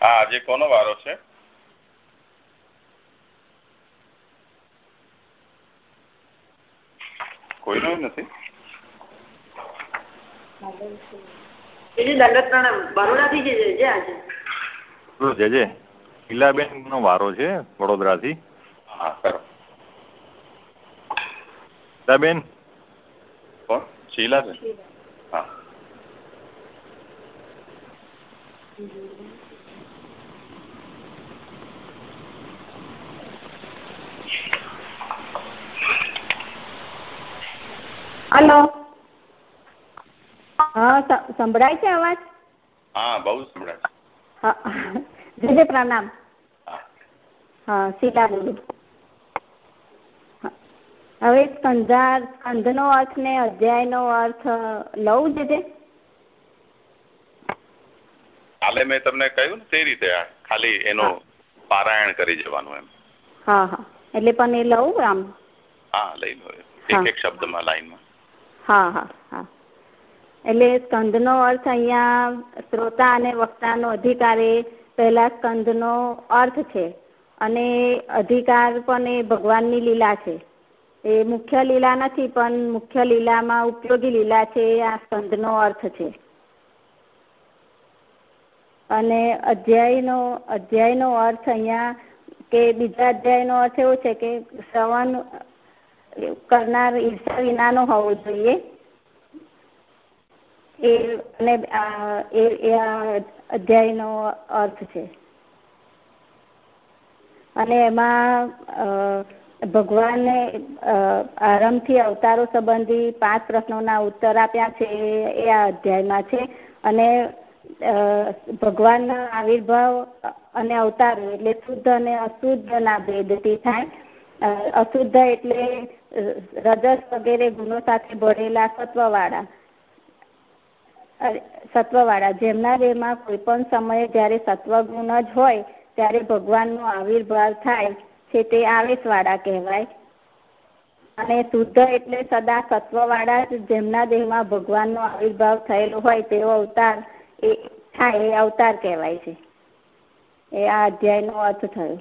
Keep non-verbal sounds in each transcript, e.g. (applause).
હા આજે કોનો વારો છે? કોઈનો નથી. શીલાબેન નો વારો છે વડોદરા થી હા કરો શીલાબેન કોણ? શીલાબેન. હા. હલો. હા સંભળાય છે અવાજ? હા બહુ સંભળાય છે. જય પ્રણામ. હા. સીતા બોલું હવે સ્કંધાર સ્કંદ નો અર્થ ને અધ્યાય નો અર્થ લઉં છે કાલે મેં તમને કહ્યું ને તે રીતે ખાલી એનું પારાયણ કરી જવાનું એમ. હા હા. એટલે પણ એ લઉં આમ? હા લઈ લો એક એક શબ્દમાં લાઈનમાં. હા હા હા. એટલે સ્કંદનો અર્થ અહીંયા શ્રોતા અને વક્તાનો અધિકાર એ પહેલા સ્કંદનો અર્થ છે અને અધિકાર પણ એ ભગવાનની લીલા છે. એ મુખ્ય લીલા નથી, પણ મુખ્ય લીલામાં ઉપયોગી લીલા છે આ સ્કંદનો અર્થ છે. અને અધ્યાયનો અધ્યાયનો અર્થ અહીંયા કે બીજા અધ્યાયનો અર્થ એવો છે કે શ્રવણ કરનાર ઈર્ષા વિનાનો હોવો જોઈએ. એ અને એ અધ્યાયનો અર્થ છે. અને એમાં ભગવાને આરંભથી અવતારો સંબંધી પાંચ પ્રશ્નોના ઉત્તર આપ્યા છે એ આ અધ્યાયમાં છે. અને ભગવાનના આવિર્ભાવ અને અવતારો એટલે શુદ્ધ અને અશુદ્ધના ભેદથી થાય. અશુદ્ધ એટલે રજસ વગેરે ગુણો સાથે ભરેલા સત્વવાળા. સત્વવાળા. જેમના દેહમાં કોઈ પણ સમયે જયારે સત્વગુણ જ હોય, ત્યારે ભગવાનનો આવિર્ભાવ થાય છે તે આવેશવાળા કહેવાય. અને શુદ્ધ એટલે સદા સત્વવાળા જેમના દેહમાં ભગવાનનો આવિર્ભાવ થયેલો હોય, તેવો અવતાર એ, થાય એ અવતાર કહેવાય છે. એ આ અધ્યાયનો અર્થ થયો.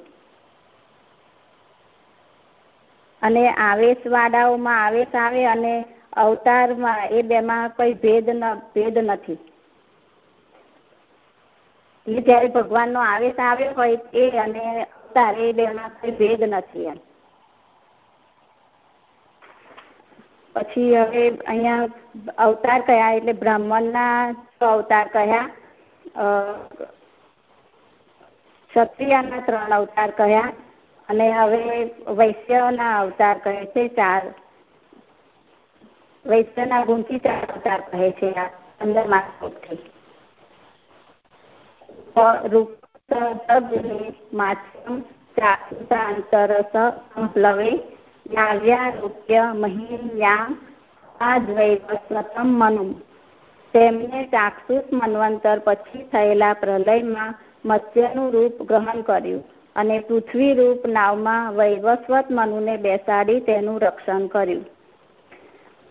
અને આવેશ વાળાઓમાં આવેશ આવે અને અવતારમાં એ બેમાં કોઈ ભેદ ભેદ નથી. એટલે જયારે ભગવાનનો આવેશ આવ્યો હોય એ અને અવતાર એ બેમાં કોઈ ભેદ નથી એમ. પછી હવે અહીંયા અવતાર કયા એટલે બ્રાહ્મણના અવતાર કયા ક્ષત્રિયના ત્રણ અવતાર કયા અને હવે વૈશ્યના અવતાર કહે છે ચાર. વૈશ્યના ગુણથી ચાર અવતાર કહે છે આ પંદર માસથી. તેમને ચાક્ષુષ મનવંતર પછી થયેલા પ્રલયમાં મત્સ્યનું રૂપ ગ્રહણ કર્યું. અને પૃથ્વી રૂપ નાવમાં વૈવસ્વત મનુને બેસાડી તેનું રક્ષણ કર્યું.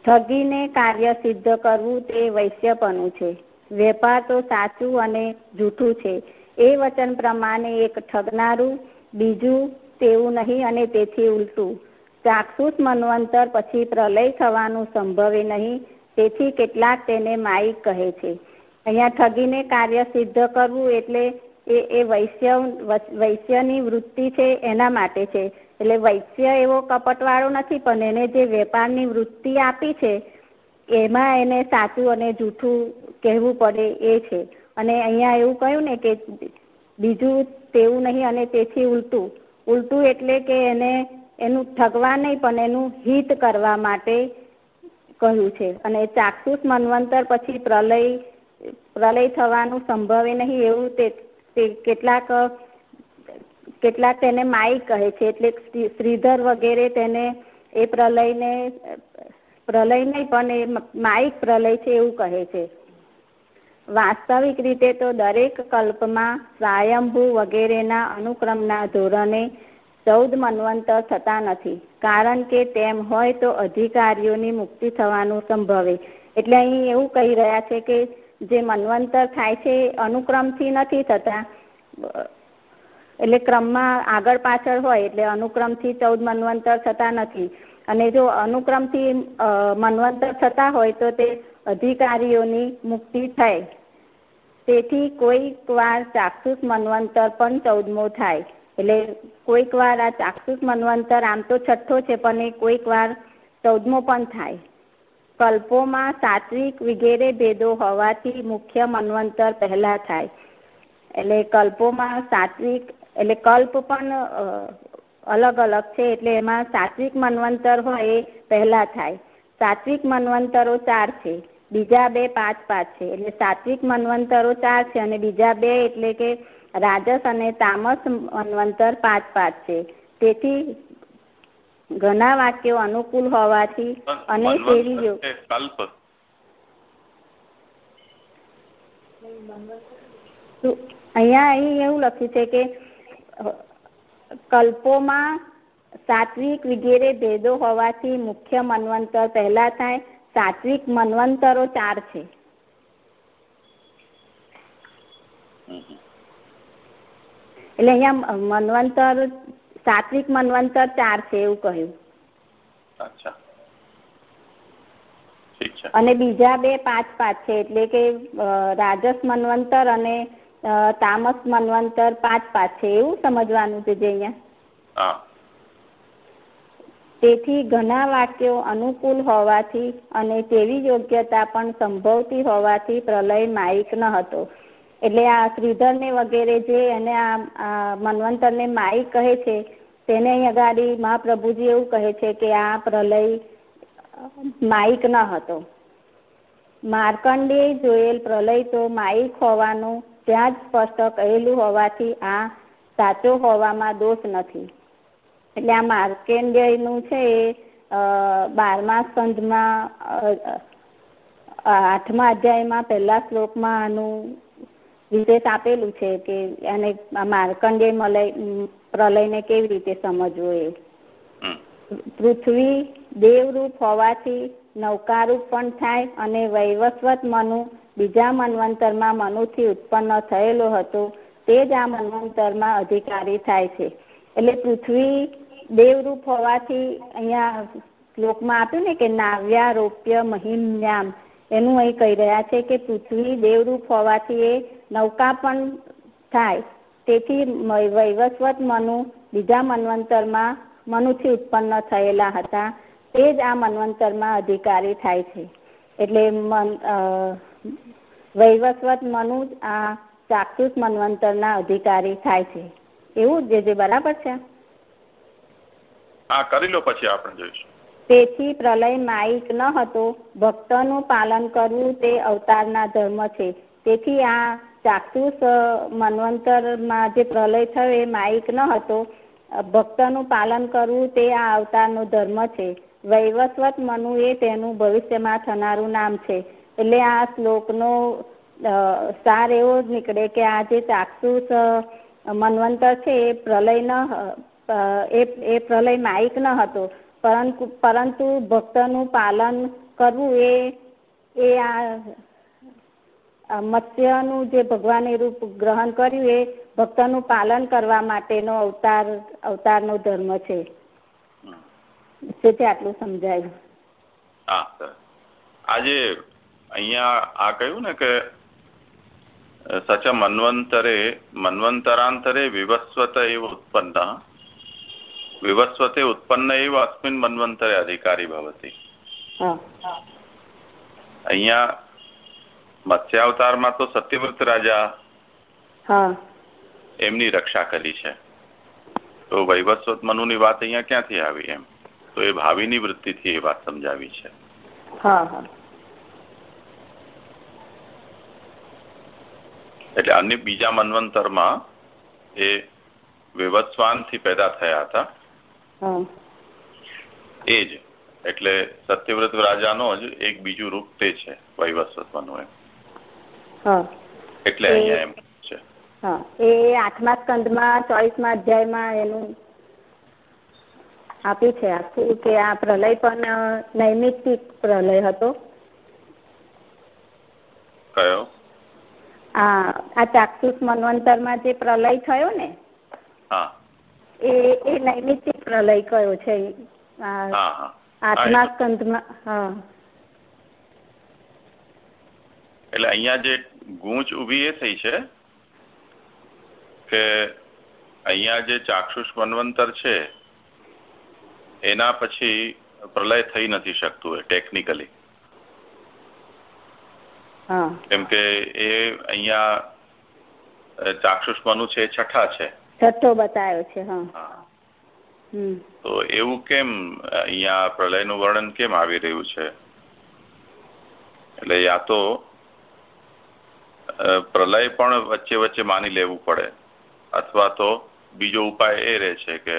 ઠગીને કાર્ય સિદ્ધ કરવું તે વૈશ્યપનું છે. વેપાર તો સાચું અને જૂઠું છે. એ વચન પ્રમાણે એક ઠગનારું, બીજું તેવું નહીં અને તેથી ઉલટું. ચાક્ષુષ મનવંતર પછી પ્રલય થવાનું સંભવે નહીં, તેથી કેટલાક તેને માઈક કહે છે. અહીંયા ઠગીને કાર્ય સિદ્ધ કરવું એટલે એ એ વૈશ્ય વૈશ્યની વૃત્તિ છે એના માટે છે. એટલે વૈશ્ય એવો કપટવાળો નથી, પણ એને જે વેપારની વૃત્તિ આપી છે, એમાં એને સાચું અને જૂઠું કહેવું પડે એ છે. અને અહીંયા એવું કહ્યું ને કે બીજું તેવું નહીં અને તેથી ઉલટું. ઉલટું એટલે કે એને, એનું ઠગવા નહીં, પણ એનું હિત કરવા માટે કહ્યું છે. અને ચાક્ષુષ મનવંતર પછી પ્રલય પ્રલય થવાનું સંભવે નહીં એવું તે કેટલાક કેટલાક તેને માઈ કહે છે, એટલે શ્રીધર વગેરે તેને એ પ્રલયને, પ્રલય નહીં, પણ એ માઇક પ્રલય છે એવું કહે છે. વાસ્તવિક રીતે તો દરેક કલ્પમાં સ્વયંભૂ વગેરેના અનુક્રમના ધોરણે ચૌદ મનવંતર થતા નથી. કારણ કે તેમ હોય તો અધિકારીઓની મુક્તિ થવાનું સંભવે. એટલે અહીં એવું કહી રહ્યા છે કે જે મનવંતર થાય છે અનુક્રમથી નથી થતા. એટલે ક્રમમાં આગળ પાછળ હોય, એટલે અનુક્રમથી ચૌદ મનવંતર થતા નથી. અને જો અનુક્રમથી મનવંતર થતા હોય, તો તે અધિકારીઓની મુક્તિ થાય. તેથી કોઈક વાર ચાક્ષુષ મનવંતર પણ ચૌદમો થાય. એટલે કોઈક વાર આ ચાક્ષુષ મનવંતર આમ તો છઠ્ઠો છે, પણ એ કોઈક વાર ચૌદમો પણ થાય. કલ્પોમાં સાત્વિક વગેરે ભેદો હોવાથી મુખ્ય મનવંતર પહેલા થાય. એટલે કલ્પોમાં સાત્વિક, એટલે કલ્પ પણ અલગ અલગ છે, એટલે એમાં સાત્વિક મનવંતર હોય એ પહેલા થાય. સાત્વિક મનવંતરો ચાર છે. બીજા બે પાંચ પાંચ છે. એટલે સાત્વિક મનવંતરો ચાર છે અને બીજા બે એટલે કે રાજસ અને તામસ મનવંતર પાંચ પાંચ છે. તેથી ઘણા વાક્યો અનુકૂળ હોવાથી અને તેવી કલ્પ. અહીંયા અહીં એવું લખ્યું છે કે કલ્પોમાં સાત્વિક વગેરે ભેદો હોવાથી મુખ્ય મનવંતર પહેલા થાય. સાત્વિક મનવંતરો ચાર છે. એટલે અહીંયા મનવંતર સાત્વિક મનવંતર ચાર છે એવું કહ્યું. અને બીજા બે પાંચ પાંચ છે એટલે કે રાજસ મનવંતર અને તામસ મનવંતર પાંચ પાંચ છે એવું સમજવાનું છે જે અહીંયા? તેથી ઘણા વાક્યો અનુકૂળ હોવાથી અને તેવી યોગ્યતા પણ સંભવતી હોવાથી પ્રલય માઇક ન હતો. એટલે આ શ્રીધરને વગેરે જે એને આ મનવંતરને માઇક કહે છે તેને અગાડી મહાપ્રભુજી એવું કહે છે કે આ પ્રલય માઇક ન હતો. માર્કંડે જોયેલ પ્રલય તો માઇક હોવાનું, ત્યાં જ સ્પષ્ટ કહેલું હોવાથી આ સાચો હોવામાં દોષ નથી. એટલે આ માર્કેન્ડ્યનું છે એ બારમા સ્કંધમાં આઠમા અધ્યાયમાં પહેલા શ્લોકમાં આનું વિશેષ આપેલું છે કે એને માર્કંડેય મલય પ્રલયને કેવી રીતે સમજવો એ? પૃથ્વી દેવરૂપ હોવાથી નૌકારૂપ પણ થાય અને વૈવસ્વત મનુ બીજા મનવંતરમાં મનુથી ઉત્પન્ન થયેલો હતો તે જ આ મનવંતરમાં અધિકારી થાય છે. એટલે પૃથ્વી દેવરૂપ હોવાથી અહીંયા શ્લોકમાં આપ્યું ને કે નાવ્યા રોપ્ય મહિમ્યામ એનું અહીં કહી રહ્યા છે કે પૃથ્વી દેવરૂપ હોવાથી એ નૌકા પણ થાય. તેથી વૈવસ્વત મનુ બીજા મનવંતરમાં મનુથી ઉત્પન્ન થયેલા હતા. તે જ આ મનવંતરમાં અધિકારી થાય છે. એટલે મન વૈવસ્વત મનુ આ ચાક્ષુષ મનવંતરના અધિકારી થાય છે. એવું જે જે બરાબર છે? હા કરી લો પછી આપણે જોઈશું. તેથી પ્રલય માઇક ન હતો. ભક્તનું પાલન કરવું તે અવતારના ધર્મ છે. તેથી આ ચાક્ષુષ મનવંતરમાં જે પ્રલય થયો એ માઇક ન હતો. ભક્તનું પાલન કરવું તે આ અવતારનો ધર્મ છે. વૈવસ્વત મનુ એ તેનું ભવિષ્યમાં થનારું નામ છે. એટલે આ શ્લોકનો સાર એવો જ નીકળે કે આ જે ચાક્ષુષ મનવંતર છે એ પ્રલય ન એ પ્રલય માઇક ન હતો. પરંતુ પરંતુ ભક્તનું પાલન કરવું એ એ આ મત્સ્યનું જે ભગવાને રૂપ ગ્રહણ કર્યું એ ભક્તનું પાલન કરવા માટેનો અવતાર અવતારનો ધર્મ છે. તેથી આટલું સમજાયું? હા આજે અહીંયા આ કહ્યું ને કે સચ મન્વંતરે મન્વંતરાંતરે વિવસ્વત એવ ઉત્પન્ન. વિવસ્વતે ઉત્પન્ન એવ અસ્મિન મન્વંતરે અધિકારી ભવતી. અહીંયા મત્સ્યાવતારમાં તો સત્યવ્રત રાજા એમની રક્ષા કરી છે. તો વૈવસ્વત મનુની વાત અહીંયા ક્યાંથી આવી એમ? તો એ ભાવિની વૃત્તિથી એ વાત સમજાવી છે. એટલે અન્ય બીજા મન્વંતરમાં એ વિવસ્વાનથી પેદા થયા હતા. એ જ. એટલે સત્યવ્રત રાજાનો જ એક બીજું રૂપ તે છે વૈવસ્વતનું એમ. એટલે અહીંયા એમ છે. એ આઠમા સ્કંદમાં ચોવીસમા અધ્યાયમાં એનું આપ્યું છે આખું કે આ પ્રલય પણ નૈમિત્તિક પ્રલય હતો. કયો? આ ચાક્ષુષ મનવંતરમાં જે પ્રલય થયો ને હા. એ એ નૈમિત્તિક પ્રલય કયો છે. આત્મા સ્કંદમાં હા. એટલે અહીંયા જે ગૂંચ ઊભી એ થઈ છે કે અહીંયા જે ચાક્ષુષ મનવંતર છે એના પછી પ્રલય થઈ નથી શકતું એ ટેકનિકલી કેમ કે એ અહીંયા ચાક્ષુષ મનુ છે છઠ્ઠા છે. છઠ્ઠો બતાવ્યો છે તો એવું કેમ અહીંયા પ્રલયનું વર્ણન કેમ આવી રહ્યું છે? એટલે યા તો પ્રલય પણ વચ્ચે વચ્ચે માની લેવું પડે. અથવા તો બીજો ઉપાય એ રહે છે કે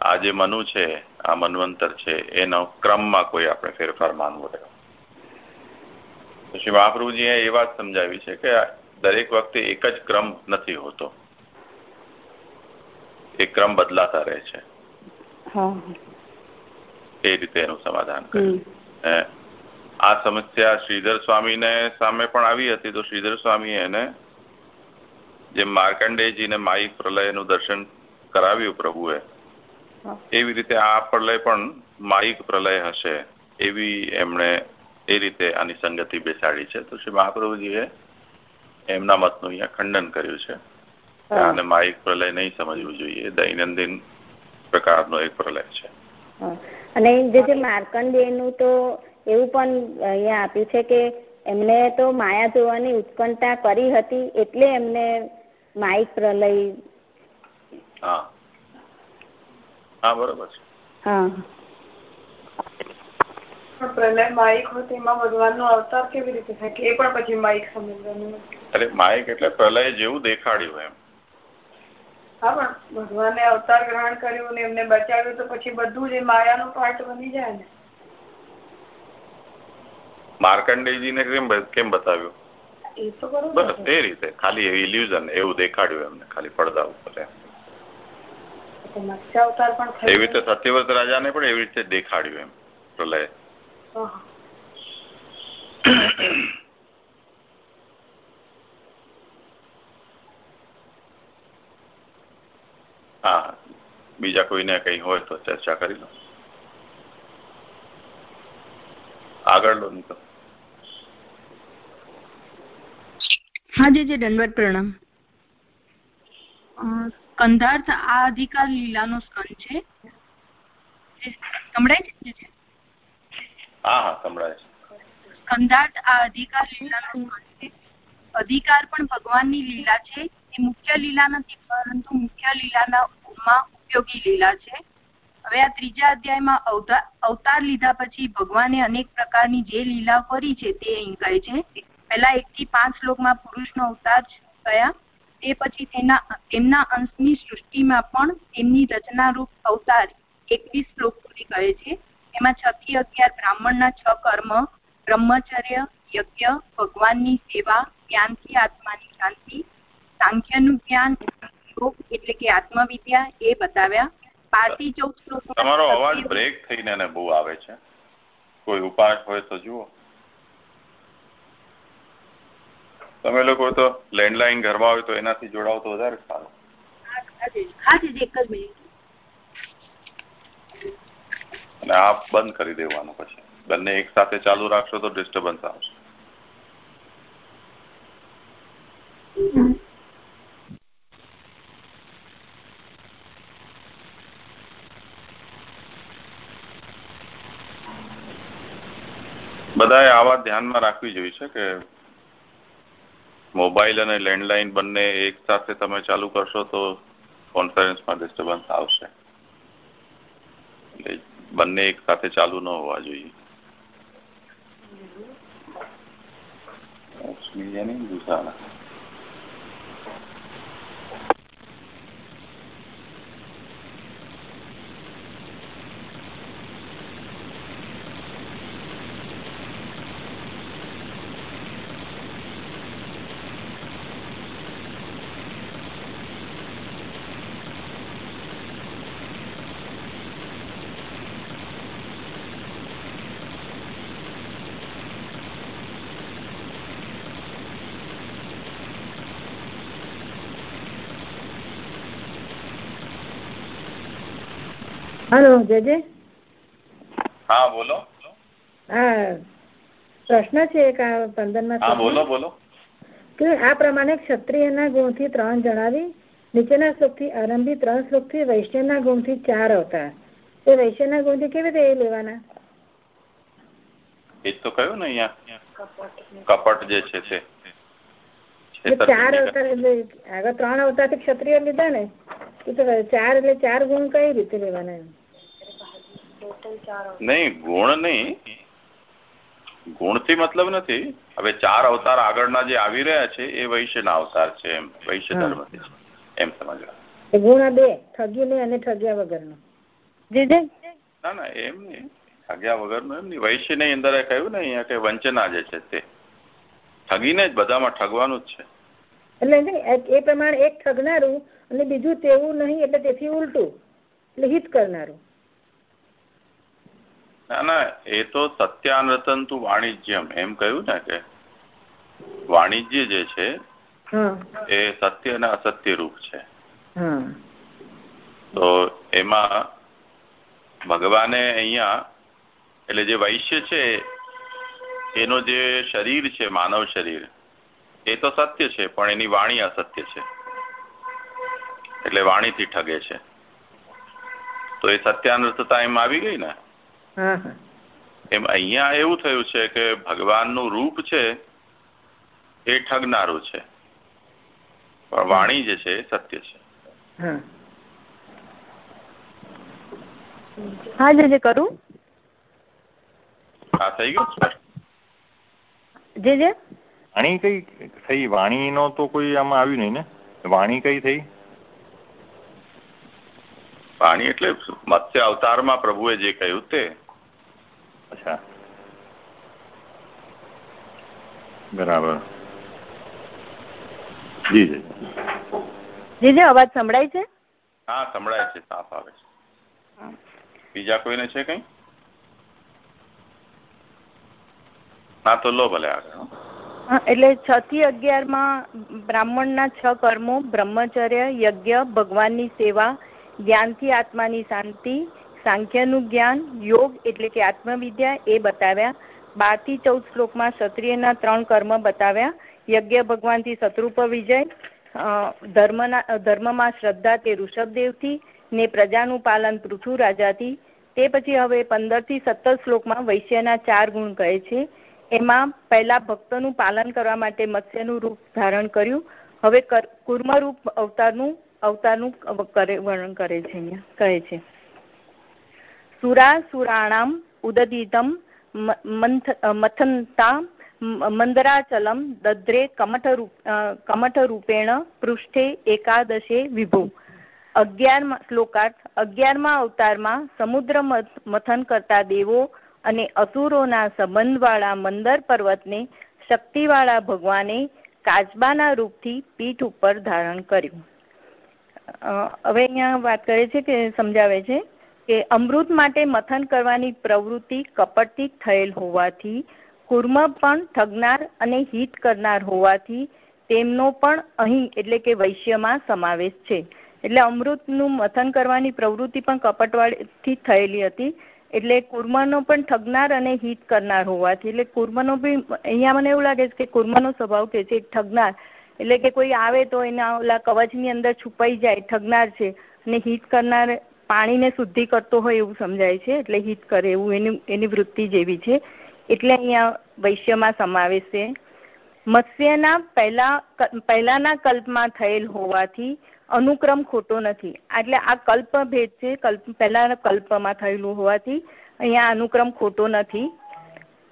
આ જે મનુ છે આ મનવંતર છે એનો ક્રમમાં કોઈ આપણે ફેરફાર માનવો રહ્યો પછી મહાપ્રભુજીએ એ વાત સમજાવી છે કે દરેક વખતે એક જ ક્રમ નથી હોતો. એ ક્રમ બદલાતા રહે છે. એ રીતે એનું સમાધાન કર્યું આ સમસ્યા શ્રીધર સ્વામીને સામે પણ આવી હતી તો શ્રીધર સ્વામી એને જેમ માર્કંડેયજીને માઈ પ્રલયનું દર્શન કરાવ્યું પ્રભુએ એવી રીતે આ પ્રલય પણ માઇક પ્રલય હશે એવી એમણે એ રીતે આની સંગતિ બેસાડી છે. તો શ્રી મહાપ્રભુજીએ એમના મતનું અહીંયા ખંડન કર્યું છે. અને માઇક પ્રલય નહીં સમજવું જોઈએ દૈનંદિન પ્રકારનો એક પ્રલય છે. અને જે જે માર્કંડેયનું તો એવું પણ અહીંયા આપ્યું છે કે એમને તો માયા જોવાની ઉત્કંઠા કરી હતી એટલે એમને માઇક પ્રલય હા. હા બરોબર છે. હા. પ્રલય માઇક હોય એમાં ભગવાન નો અવતાર કેવી રીતે થાય કે એ પણ પછી માઇક સમજવાનું અરે માઇક એટલે પ્રલય જેવું દેખાડ્યું એમ. હા પણ ભગવાને અવતાર ગ્રહણ કર્યું ને એમને બચાવ્યું તો પછી બધું જ માયાનો પાર્ટ બની જાય ને. માર્કંડેયજીને કેમ કેમ બતાવ્યું? બસ એ રીતે. ખાલી ઇલ્યુઝન એવું દેખાડ્યું એમને ખાલી પડદા ઉપર એવી રીતે સત્યવ્રત રાજાને પણ એવી રીતે દેખાડ્યું એમ પ્રલય. હા (coughs) બીજા કોઈને કઈ હોય તો ચર્ચા કરી લો. આગળ લો નીકળ. હા જી જી દંડવત પ્રણામ. સ્કંધાર્થ આ અધિકાર લીલાનો સ્કંદ છે? સંભળાય છે? હા હા સંભળાય છે. સ્કંધાર્થ આ અધિકાર લીલાનો સ્કંદ છે? અધિકાર પણ ભગવાનની લીલા છે? એ મુખ્ય લીલા નથી પરંતુ મુખ્ય લીલાના માં ઉપયોગી લીલા છે? હવે આ ત્રીજા અધ્યાયમાં અવતાર લીધા પછી ભગવાને અનેક પ્રકારની જે લીલા કરી છે તે અહીં કહે છે. પહેલા એક થી પાંચ શ્લોકમાં પુરુષનો અવતાર થયા. તે પછી તેના, તેમના અંશની સૃષ્ટિમાં પણ તેમની રચનારૂપ અવતાર એકવીસ શ્લોક સુધી કહે છે. એમાં છ થી અગિયાર બ્રાહ્મણના છ કર્મ, બ્રહ્મચર્ય, યજ્ઞ, ભગવાનની સેવા, જ્ઞાનથી આત્માની શાંતિ, સાંખ્યનું જ્ઞાન, યોગ એટલે કે આત્મવિદ્યા એ બતાવ્યા. પાર્ટી ચોક તમારો અવાજ બ્રેક થઈને બહુ આવે છે. કોઈ ઉપાય હોય તો જુઓ. તમે લોકો તો લેન્ડલાઈન ઘરમાં હોય તો એનાથી જોડાવ તો વધારે સારું. અને આ બંધ કરી દેવાનું પછી. બંને એક સાથે ચાલુ રાખશો તો ડિસ્ટર્બન્સ આવશે. બધાએ આ વાત ધ્યાનમાં રાખવી જોઈએ છે કે મોબાઈલ અને લેન્ડલાઈન બંને એક સાથે તમે ચાલુ કરશો તો કોન્ફરન્સમાં ડિસ્ટર્બન્સ આવશે. એટલે બંને એક સાથે ચાલુ ન હોવા જોઈએ. દુસાના હલો જજે. હા બોલો. હા પ્રશ્ન છે એક પંદર હા બોલો બોલો. કે આ પ્રમાણે ક્ષત્રિયના ગુણથી ત્રણ જણાવી નીચેના શ્લોકથી આરંભી ત્રણ શ્લોકથી વૈશ્યના ગુણથી ચાર અવતાર તે વૈશ્યના ગુણથી કેવી રીતે લેવાના? એ તો કયું ને અહીંયા? કપટ જે છે તે ચાર અવતાર એટલે આગળ ત્રણ અવતાર ક્ષત્રિય લીધા ને ચાર એટલે ચાર ગુણ કઈ રીતે લેવાના નહીં ગુણ નહીં. ગુણથી મતલબ નથી. હવે ચાર અવતાર આગળના જે આવી રહ્યા છે એ વૈશ્યના અવતાર છે એમ. વૈશ્ય ધર્મ એમ સમજવા ગુણ બે ઠગી ને અને ઠગ્યા વગરનો. ના ના એમ નહીં. ઠગ્યા વગરનું એમ નહીં. વૈશ્યની અંદર કહ્યું ને અહીંયા કે વંચના જે છે તે. ઠગીને જ બધામાં ઠગવાનું જ છે. એટલે એ પ્રમાણે એક ઠગનારું અને બીજું તેવું નહીં એટલે તેથી ઉલટું. એટલે હિત કરનારું. ના ના એ તો સત્યાનરતન તું વાણિજ્યમ. એમ કહ્યું ને કે વાણિજ્ય જે છે એ સત્ય અને અસત્ય રૂપ છે. તો એમાં ભગવાને અહીંયા એટલે જે વૈશ્ય છે એનો જે શરીર છે માનવ શરીર એ તો સત્ય છે પણ એની વાણી અસત્ય છે. એટલે વાણીથી ઠગે છે. તો એ સત્યાનર્થતા એમ આવી ગઈ ને? એમ અહીંયા એવું થયું છે કે ભગવાનનું રૂપ છે એ ઠગનારું છે. પણ વાણી જે છે એ સત્ય છે. હા. જે કરું. હા થઈ ગયું? જે જે? વાણી કઈ થઈ? વાણી નો તો કોઈ આમાં આવ્યું નહીં ને? વાણી કઈ થઈ? વાણી એટલે મત્સ્ય અવતારમાં પ્રભુએ જે કહ્યું તે. અચ્છા. બરાબર. જી જી. અવાજ સંભળાય છે? હા સંભળાય છે સાફ આવે છે. બીજા કોઈને છે કઈ? હા તો લો ભલે આગળ એટલે છ થી અગિયારમાં બ્રાહ્મણ ના છ કર્મો બ્રહ્મચર્ય યજ્ઞ ભગવાનની સેવા જ્ઞાનથી આત્માની શાંતિ સાંખ્યનું જ્ઞાન, યોગ એટલે કે આત્મવિદ્યા એ બતાવ્યા. બારથી ચૌદ શ્લોકમાં ક્ષત્રિયના ત્રણ કર્મ બતાવ્યા. યજ્ઞ ભગવાનથી શત્રુપ વિજય ધર્મના, ધર્મમાં શ્રદ્ધા તે ઋષભદેવથી, ને પ્રજાનું પાલન પૃથુ રાજાથી તે પછી હવે પંદરથી સત્તર શ્લોકમાં વૈશ્યના ચાર ગુણ કહે છે. એમાં પહેલા ભક્તનું પાલન કરવા માટે મત્સ્યનું રૂપ ધારણ કર્યું. હવે કુર્મરૂપ અવતારનું અવતારનું અવતારનું વર્ણન કરે છે કહે છે. સુરા, સુરાણામ મથંતા મંદરાચલમ, દદ્રે કમઠ રૂપેણ પૃષ્ઠે, એકાદશે, વિભુ. અગિયાર શ્લોકાર્થ, અગિયારમા અવતારમાં સમુદ્ર મથન કરતા દેવો અને અસુરોના સંબંધવાળા મંદર પર્વતને, શક્તિવાળા ભગવાને કાચબાના રૂપથી પીઠ ઉપર ધારણ કર્યું. હવે અહીંયા વાત કરે છે કે સમજાવે છે? કે અમૃત માટે મથન કરવાની પ્રવૃત્તિ કપટથી થયેલ હોવાથી, કુર્મ પણ ઠગનાર અને હિત કરનાર હોવાથી તેમનો પણ અહીં એટલે કે વૈશ્યમાં સમાવેશ છે. એટલે અમૃતનું મથન કરવાની પ્રવૃત્તિ પણ કપટવાળીથી થયેલી હતી. એટલે કુર્મનો પણ ઠગનાર અને હિત કરનાર હોવાથી, એટલે કુર્મનો બી અહીંયા મને એવું લાગે છે કે કુર્મનો સ્વભાવ કે છે ઠગનાર. એટલે કે કોઈ આવે તો એના ઓલા કવચની અંદર છુપાઈ જાય, ઠગનાર છે અને હિત કરનાર પાણીને શુદ્ધિ કરતો હોય એવું સમજાય છે, એટલે હિત કરે એવું, એની એની વૃત્તિ જેવી છે. એટલે અહીંયા વૈશ્યમાં સમાવેશ છે. મત્સ્યના પહેલા, પહેલાના કલ્પમાં થયેલ હોવાથી અનુક્રમ ખોટો નથી. એટલે આ કલ્પ ભેદ છે, કલ્પ, પહેલાના કલ્પમાં થયેલું હોવાથી અહીંયા અનુક્રમ ખોટો નથી.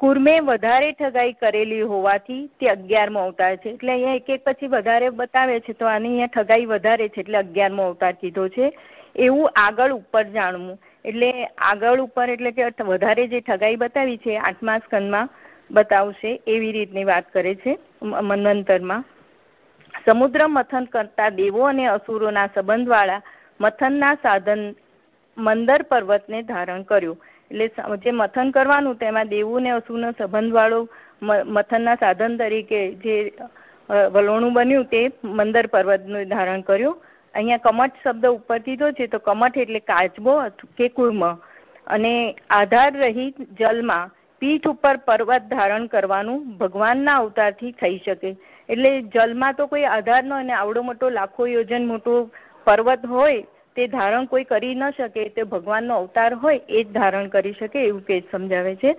કુર્મે વધારે ઠગાઈ કરેલી હોવાથી તે અગિયારમો અવતાર છે. એટલે અહીંયા એક એક પછી વધારે બતાવે છે, તો આની અહીંયા ઠગાઈ વધારે છે, એટલે અગિયારમો અવતાર કીધો છે. એવું આગળ ઉપર જાણવું. એટલે આગળ ઉપર એટલે કે વધારે જે ઠગાઈ બતાવી છે, આઠમા સ્કંદમાં બતાવશે એવી રીતની વાત કરે છે મન્વંતરમાં. સમુદ્ર મથન કરતા દેવો અને અસુરોના સંબંધવાળા મથનના સાધન મંદર પર્વતને ધારણ કર્યું. એટલે જે મથન કરવાનું તેમાં દેવું ને અસુરનો સંબંધવાળો મથનના સાધન તરીકે જે વલોણું બન્યું તે મંદર પર્વતનું ધારણ કર્યું. અહીંયા કમઠ શબ્દ ઉપરથી લીધો છે, તો કમઠ એટલે કાચબો કે કુર્મ. અને આધાર રહિત જલમાં પીઠ ઉપર પર્વત ધારણ કરવાનું ભગવાનના અવતારથી થઈ શકે. એટલે જલમાં તો કોઈ આધાર ન અને આવડો મોટો લાખો યોજન મોટો પર્વત હોય, તે ધારણ કોઈ કરી ન શકે, તે ભગવાનનો અવતાર હોય, એ જ ધારણ કરી શકે એવું કે સમજાવે છે.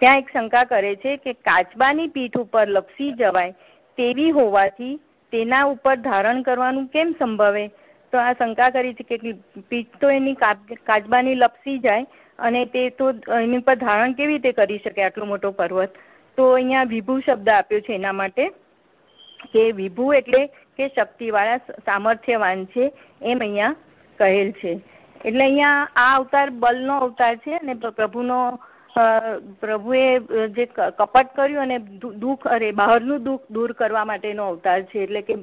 ત્યાં એક શંકા કરે છે કે કાચબાની પીઠ ઉપર લપસી જવાય તેવી હોવાથી તેના ઉપર ધારણ કરવાનું કેમ સંભવે? તો આ શંકા કરી છે કે પીઠ તો એની કાચબાની લપસી જાય અને તે તો એની પર ધારણ કેવી રીતે કરી શકે આટલો મોટો પર્વત? તો અહીંયા વિભુ શબ્દ આપ્યો છે એના માટે કે વિભુ એટલે કે શક્તિવાળા સામર્થ્યવાન છે એમ અહીંયા કહેલ છે. એટલે અહીંયા આ અવતાર બલનો અવતાર છે અને પ્રભુનો પ્રભુએ જે કપટ કર્યું અને દુઃખ અરે બહારનું દુઃખ દૂર કરવા માટેનો અવતાર છે. એટલે કે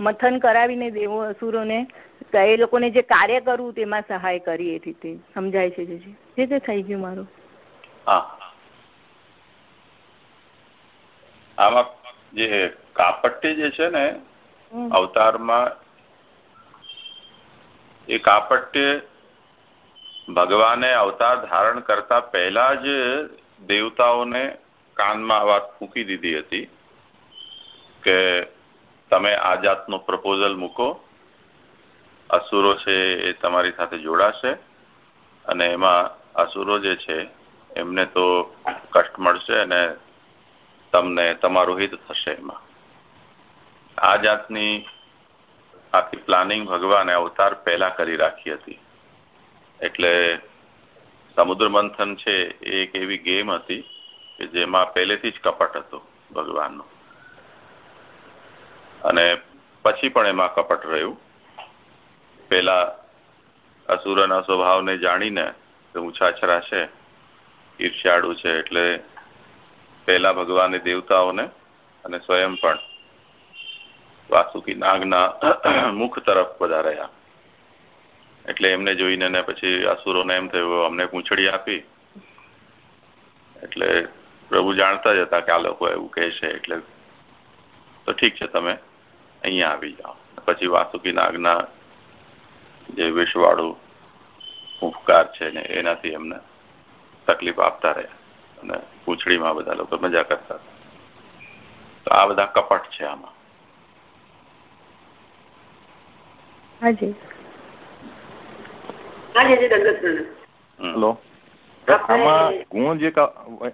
મથન કરાવીને દેવો અસુરોને એ લોકોને જે કાર્ય કરવું તેમાં સહાય કરી એ રીતે. સમજાય છે જે તે થઈ ગયું મારું. આમાં જે કાપટ્ટી જે છે ને અવતારમાં એ કાપટ્ય ભગવાને અવતાર ધારણ કરતા પહેલા જ દેવતાઓને કાનમાં વાત મૂકી દીધી હતી કે તમે આ જાતનું પ્રપોઝલ મૂકો. અસુરો છે એ તમારી સાથે જોડાશે અને એમાં અસુરો જે છે એમને તો કષ્ટ મળશે અને તમને તમારું હિત થશે એમાં. આ જાતની આખી પ્લાનિંગ ભગવાને અવતાર પહેલા કરી રાખી હતી. એટલે સમુદ્ર મંથન છે એ એક એવી ગેમ હતી કે જેમાં પહેલેથી જ કપટ હતો ભગવાનનો. અને પછી પણ એમાં કપટ રહ્યું. પેલા અસુરના સ્વભાવને જાણીને કે ઉછાછરા છે, ઈર્ષ્યાળુ છે, એટલે પહેલા ભગવાને દેવતાઓને અને સ્વયં પણ વાસુકી નાગના મુખ તરફ બધા રહ્યા. એટલે એમને જોઈને ને પછી અસુરોને એમ થયું અમને પૂંછડી આપી. એટલે પ્રભુ જાણતા જ હતા કે આ લોકો એવું કહે છે એટલે તો ઠીક છે, તમે અહીંયા આવી જાઓ. પછી વાસુકી નાગના જે વિષવાળું ઉપકાર છે ને, એનાથી એમને તકલીફ આપતા રહ્યા અને પૂંછડીમાં બધા લોકો મજા કરતા તો આ બધા કપટ છે આમાં. હેલો. આમાં ગુણ જે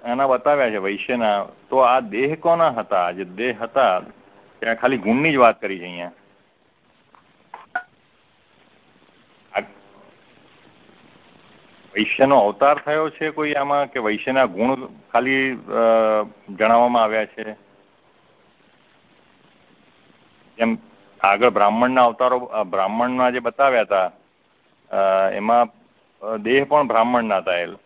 એના બતાવ્યા છે વૈશ્યના તો આ દેહ કોના હતા? જે દેહ હતા ત્યાં ખાલી ગુણની જ વાત કરી છે અહીંયા. વૈશ્યનો અવતાર થયો છે કોઈ આમાં કે વૈશ્યના ગુણ ખાલી જણાવવામાં આવ્યા છે? જેમ આગળ બ્રાહ્મણના અવતારો બ્રાહ્મણના જે બતાવ્યા હતા એમાં દેહ પણ બ્રાહ્મણના એ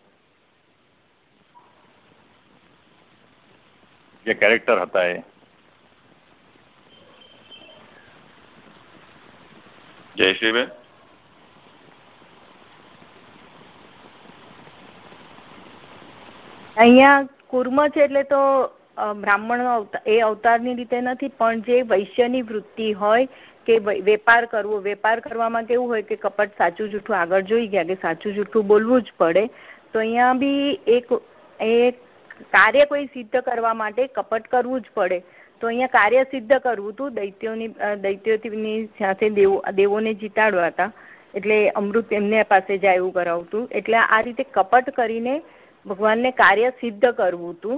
જે કેરેક્ટર હતા એ. જયશ્રીબેન? અહીંયા કુર્મ છે એટલે તો બ્રાહ્મણ એ અવતારની રીતે નથી પણ જે વૈશ્યની વૃત્તિ હોય કે વેપાર કરવો, વેપાર કરવામાં કેવું હોય કે કપટ સાચું જૂઠું આગળ જોઈ ગયા કે સાચું જૂઠું બોલવું જ પડે, તો અહીંયા બી એક એ કાર્ય કોઈ સિદ્ધ કરવા માટે કપટ કરવું જ પડે. તો અહીંયા કાર્ય સિદ્ધ કરવું હતું દૈત્યોની દૈત્યોની સાથે દેવો, દેવોને જીતાડવા હતા. એટલે અમૃત એમને પાસે જાય એવું કરાવતું. એટલે આ રીતે કપટ કરીને ભગવાનને કાર્ય સિદ્ધ કરવું હતું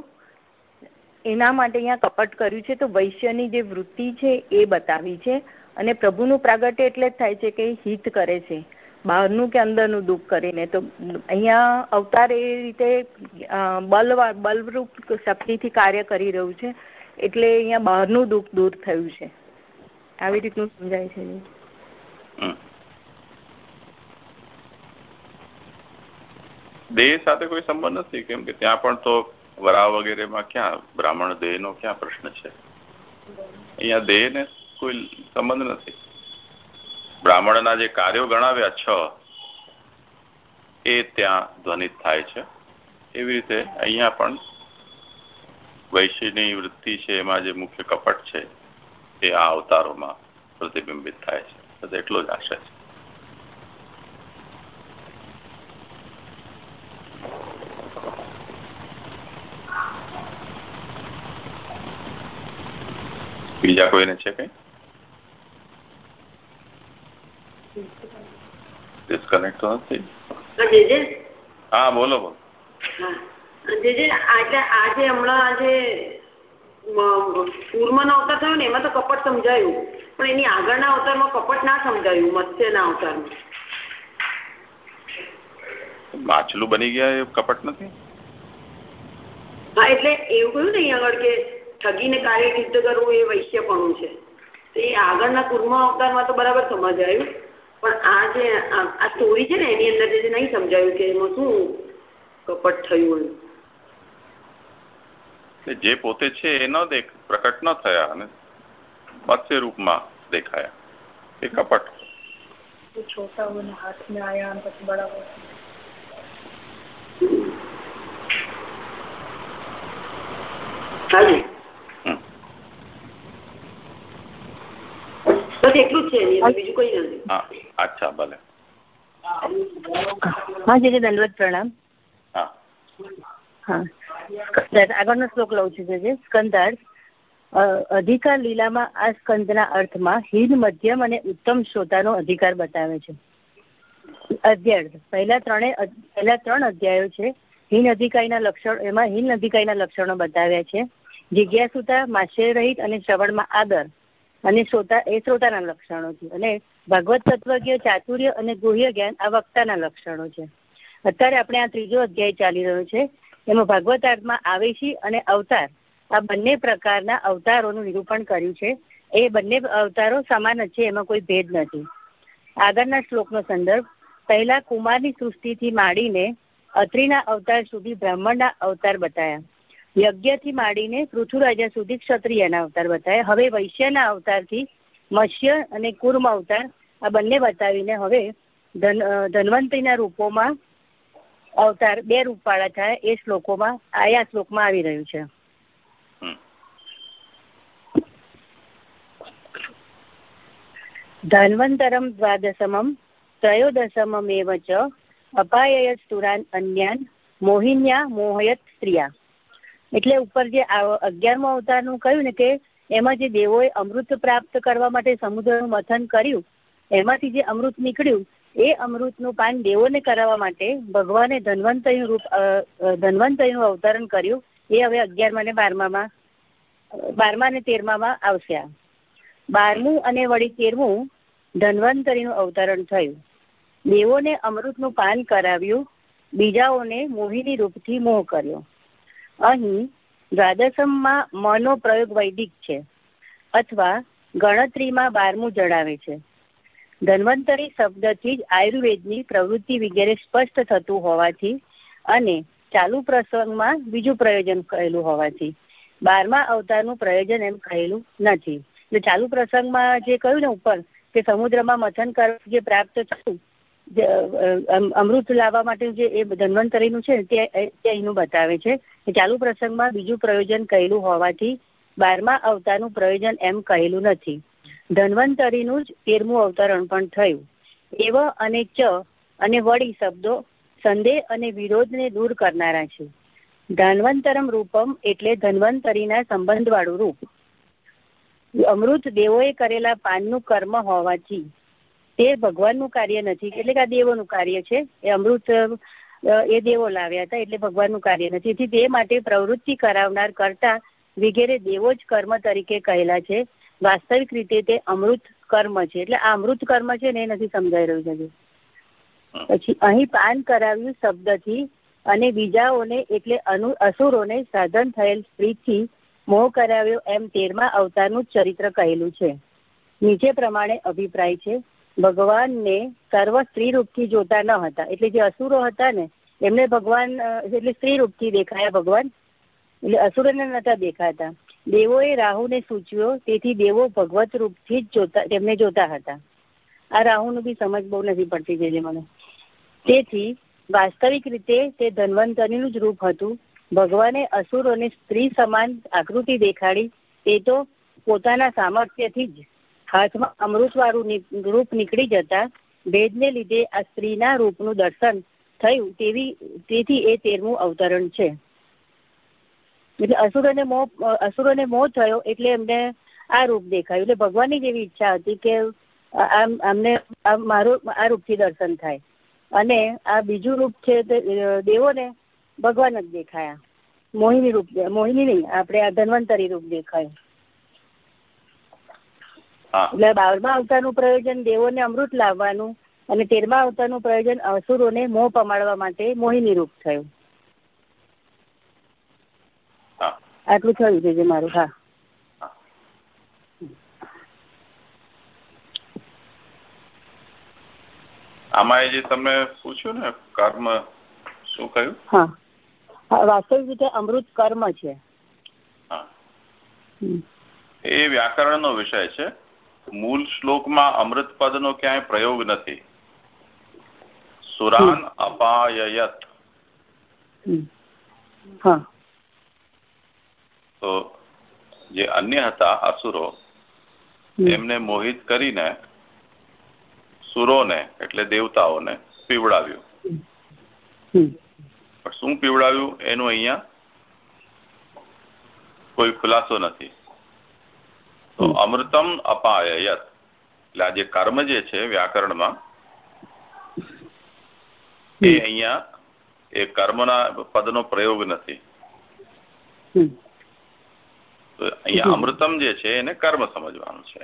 એના માટે અહીંયા કપટ કર્યું છે. તો વૈશ્યની જે વૃત્તિ છે એ બતાવી છે. અને પ્રભુનું પ્રાગટ્ય એટલે જ થાય છે કે હિત કરે છે. બહારનું કે અંદરનું દુઃખ કરીને. તો અહીંયા અવતાર એ રીતે બલવા, બલરૂપ શક્તિથી કાર્ય કરી રહ્યું છે. એટલે અહીંયા બહારનું દુઃખ દૂર થયું છે. આવી રીતનું સમજાય છે. દેહ સાથે કોઈ સંબંધ નથી? કેમ કે ત્યાં પણ તો વરા વગેરેમાં ક્યાં બ્રાહ્મણ દેહનો ક્યાં પ્રશ્ન છે? અહીંયા દેહને કોઈ સંબંધ નથી. બ્રાહ્મણના જે કાર્યો ગણાવ્યા છ, એ ત્યાં ધ્વનિત થાય છે. એવી રીતે અહીંયા પણ વૈશ્યની વૃત્તિ છે, એમાં જે મુખ્ય કપટ છે, એ આ અવતારોમાં પ્રતિબિંબિત થાય છે. એટલો જ આશય છે. બીજા કોઈને છે કઈ? તો નથી હા બોલો બોલો. આજે હમણાં આજે કૂર્મનો અવતાર થયો ને એમાં તો કપટ સમજાયું. પણ એની આગળના અવતારમાં કપટ ના સમજાયું મત્સ્યના અવતારમાં. માછલું બની ગયા એ કપટ નથી? હા એટલે એવું કહ્યું ને આગળ કે ઠગીને કાર્ય સિદ્ધ કરવું એ વૈશ્યપણું છે. એ આગળના કુર્મ અવતારમાં તો બરાબર સમજાયું. પણ આ જે આ સ્ટોરી છે ને એની અંદર જે નહીં સમજાયું કે એમાં શું કપટ થયું જે પોતે છે એ ન દેખ પ્રકટ ન થયા અને મત્સ્ય રૂપમાં દેખાયા. એ કપટ. છોટાઓના હાથમાં આયા પછી બરાબર. હાજી. બસ એટલું જ છે બીજું કઈ નથી. અચ્છા ભલે. હા જે દંડવત પ્રણામ. હા. હા. આગળનો શ્લોક લઉં છું જે સ્કંદાર્થ અધિકાર લીલામાં આ સ્કંદના અર્થમાં હીન મધ્યમ અને ઉત્તમ શ્રોતાનો અધિકાર બતાવે છે. અધ્યાય પહેલા ત્રણે પહેલા ત્રણ અધ્યાયો છે હીન અધિકારીના લક્ષણ એમાં હીન અધિકારીના લક્ષણો બતાવ્યા છે. જિજ્ઞાસુતા માશ્ચર્ય રહિત અને શ્રવણમાં આદર. અને શ્રોતા, એ શ્રોતાના લક્ષણો છે. અને ભાગવત તત્વજ્ઞ, ચાતુર્ય અને ગુહ્ય જ્ઞાન આ વક્તાના લક્ષણો છે. અત્યારે આપણે આ ત્રીજો અધ્યાય ચાલી રહ્યો છે. એમાં ભાગવત આર્ટમાં આવેશી અને અવતાર, આ બંને પ્રકારના અવતારોનું નિરૂપણ કર્યું છે. એ બંને અવતારો સમાન જ છે, એમાં કોઈ ભેદ નથી. આગળના શ્લોકનો સંદર્ભ, પહેલા કુમારની સૃષ્ટિથી માંડીને અત્રિના અવતાર સુધી બ્રાહ્મણના અવતાર બતાવ્યા યજ્ઞથી માંડીને પૃથ્વીરાજા સુધી ક્ષત્રિયના અવતાર બતાવ્યા. હવે વૈશ્યના અવતારથી મત્સ્ય અને કુર્મ અવતાર આ બંને બતાવીને હવે ધન ધન્વંતરીના રૂપોમાં અવતાર બે રૂપવાળા થાય. એ શ્લોકોમાં આયા શ્લોકમાં આવી રહ્યું છે. ધન્વંતરમ દ્વાદશમમ ત્રયોદશમમેવ ચ અપાયય સ્તુરાન અન્યાન મોહિન્યા મોહયત સ્ત્રીયા. એટલે ઉપર જે અગિયારમો અવતારનું કહ્યું ને કે એમાં જે દેવોએ અમૃત પ્રાપ્ત કરવા માટે સમુદ્રનું મથન કર્યું, એમાંથી જે અમૃત નીકળ્યું, એ અમૃતનું પાન દેવોને કરાવવા માટે ભગવાને ધન્વંતરીનું રૂપ ધન્વંતરીનું અવતરણ કર્યું, એ હવે અગિયારમા ને બારમામાં, બારમા ને તેરમામાં આવશે બારમું અને વળી તેરમું ધન્વંતરીનું અવતરણ થયું. દેવોને અમૃતનું પાન કરાવ્યું, બીજાઓને મોહિની રૂપથી મોહ કર્યો. અહીં દ્વાદશમમાં મનો પ્રયોગ વૈદિક છે અથવા ગણતરીમાં બારમું જણાવે છે. ધન્વંતરી શબ્દથી જ આયુર્વેદની પ્રવૃત્તિ વગેરે સ્પષ્ટ થતું હોવાથી અને ચાલુ પ્રસંગમાં બીજું પ્રયોજન કહેલું હોવાથી બારમા અવતારનું પ્રયોજન એમ કહેલું નથી. ચાલુ પ્રસંગમાં જે કહ્યું ને ઉપર કે સમુદ્રમાં મથન કરવા જે પ્રાપ્ત થયું અમૃત લાવવા માટે જે એ ધન્વંતરીનું છે તે અહીંનું બતાવે છે ચાલુ પ્રસંગમાં બીજું પ્રયોજન કહેલું હોવાથી બારમા અવતારનું પ્રયોજન એમ કહેલું નથી. ધન્વંતરીનું જ તેરમું અવતરણ પણ થયું. એવ અને ચ અને વળી શબ્દો સંદેહ અને વિરોધને દૂર કરનારા છે. ધન્વંતરમ રૂપમ એટલે ધન્વંતરીના સંબંધવાળું રૂપ. અમૃત દેવોએ કરેલા પાનનું કર્મ હોવાથી તે ભગવાનનું કાર્ય નથી, એટલે કે આ દેવોનું કાર્ય છે. એ અમૃત એ દેવો લાવ્યા હતા એટલે ભગવાનનું કાર્ય નથી. તે માટે પ્રવૃત્તિ કરાવનાર કરતા વગેરે દેવો જ કર્મ તરીકે કહેલા છે. વાસ્તવિક રીતે તે અમૃત કર્મ છે. એટલે આ અમૃત કર્મ છે ને એ નથી સમજાઈ રહ્યું છે પછી અહીં પાન કરાવ્યું શબ્દથી અને બીજાઓને એટલે અનુ, અસુરોને સાધન થયેલ સ્ત્રીથી મોહ કરાવ્યો એમ તેરમા અવતારનું ચરિત્ર કહેલું છે. નીચે પ્રમાણે અભિપ્રાય છે. ભગવાનને સર્વ સ્ત્રી રૂપથી જોતા ન હતા. એટલે જે અસુરો હતા ને, એમને ભગવાન એટલે સ્ત્રી રૂપથી દેખાયા ભગવાન. એટલે અસુરોને નતા દેખાતા. દેવોએ રાહુને સૂચવ્યો તેથી દેવો ભગવત રૂપથી જ જોતા, તેમને જોતા હતા. આ રાહુનું બી સમજ બહુ નથી પડતી જઈને મને. તેથી વાસ્તવિક રીતે તે ધન્વંતરીનું જ રૂપ હતું. ભગવાને અસુરોને સ્ત્રી સમાન આકૃતિ દેખાડી. તે તો પોતાના સામર્થ્યથી જ હાથમાં અમૃત વાળું રૂપ નીકળી જતા ભેદને લીધે આ સ્ત્રીના રૂપનું દર્શન થયું તેવી, તેથી એ તેરમું અવતરણ છે. એટલે અસુરોને મોહ અસુરોને મોહ થયો એટલે એમને આ રૂપ દેખાયું. એટલે ભગવાનની જેવી ઈચ્છા હતી કે આમ અમને મારું, આ રૂપથી દર્શન થાય. અને આ બીજું રૂપ છે દેવોને ભગવાન જ દેખાયા. મોહિની રૂપ, મોહિની નહીં, આપણે આ ધન્વંતરી રૂપ દેખાયું. એટલે બારમા અવતારનું પ્રયોજન દેવોને અમૃત લાવવાનું અને તેરમા અવતારનું પ્રયોજન અસુરોને મોહ પમાડવા માટે મોહિની રૂપ થયું આટલું થયું છે જે મારું હા. આમાં જે તમે પૂછ્યું ને કર્મ શું કહ્યું? હા. વાસ્તવિક રીતે અમૃત કર્મ છે. એ વ્યાકરણનો વિષય છે. મૂળ શ્લોકમાં અમૃત પદનો ક્યાંય પ્રયોગ નથી. સુરાન અપાયયત. તો જે અન્ય હતા અસુરો એમને મોહિત કરીને સુરોને એટલે દેવતાઓને પીવડાવ્યું. શું પીવડાવ્યું? એનું અહીંયા કોઈ ખુલાસો નથી. તો અમૃતમ અપાયયત એટલે આ જે કર્મ જે છે વ્યાકરણમાં એ અહીંયા એ કર્મના પદનો પ્રયોગ નથી. અહીંયા અમૃતમ જે છે એને કર્મ સમજવાનું છે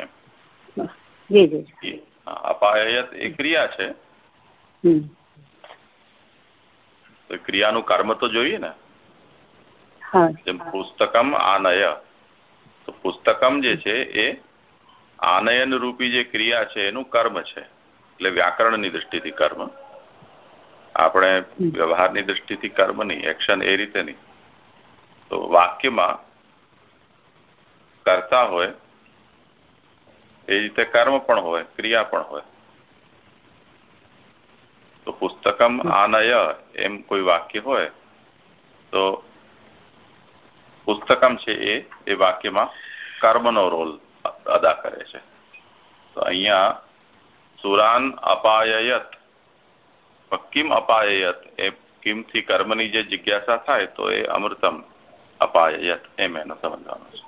અપાયત એ ક્રિયા છે. તો ક્રિયાનું કર્મ તો જોઈએ ને. જેમ પુસ્તકમ આનય. તો પુસ્તકમ જે છે એ આનયન રૂપી જે ક્રિયા છે એનું કર્મ છે. એટલે વ્યાકરણની દ્રષ્ટિથી કર્મ. આપણે વ્યવહારની દ્રષ્ટિથી કર્મ નહીં એક્શન એ રીતે નહીં. તો વાક્યમાં કરતા હોય એ રીતે કર્મ પણ હોય ક્રિયા પણ હોય. તો પુસ્તકમ આનય એમ કોઈ વાક્ય હોય તો પુસ્તકમ છે એ એ વાક્યમાં કર્મનો રોલ અદા કરે છે. તો અહીંયા સુરાન અપાયયત. કિમ અપાયયત? એ કિમથી કર્મની જે જિજ્ઞાસા થાય તો એ અમૃતમ અપાયયત એમ એનો સમજવાનો છે.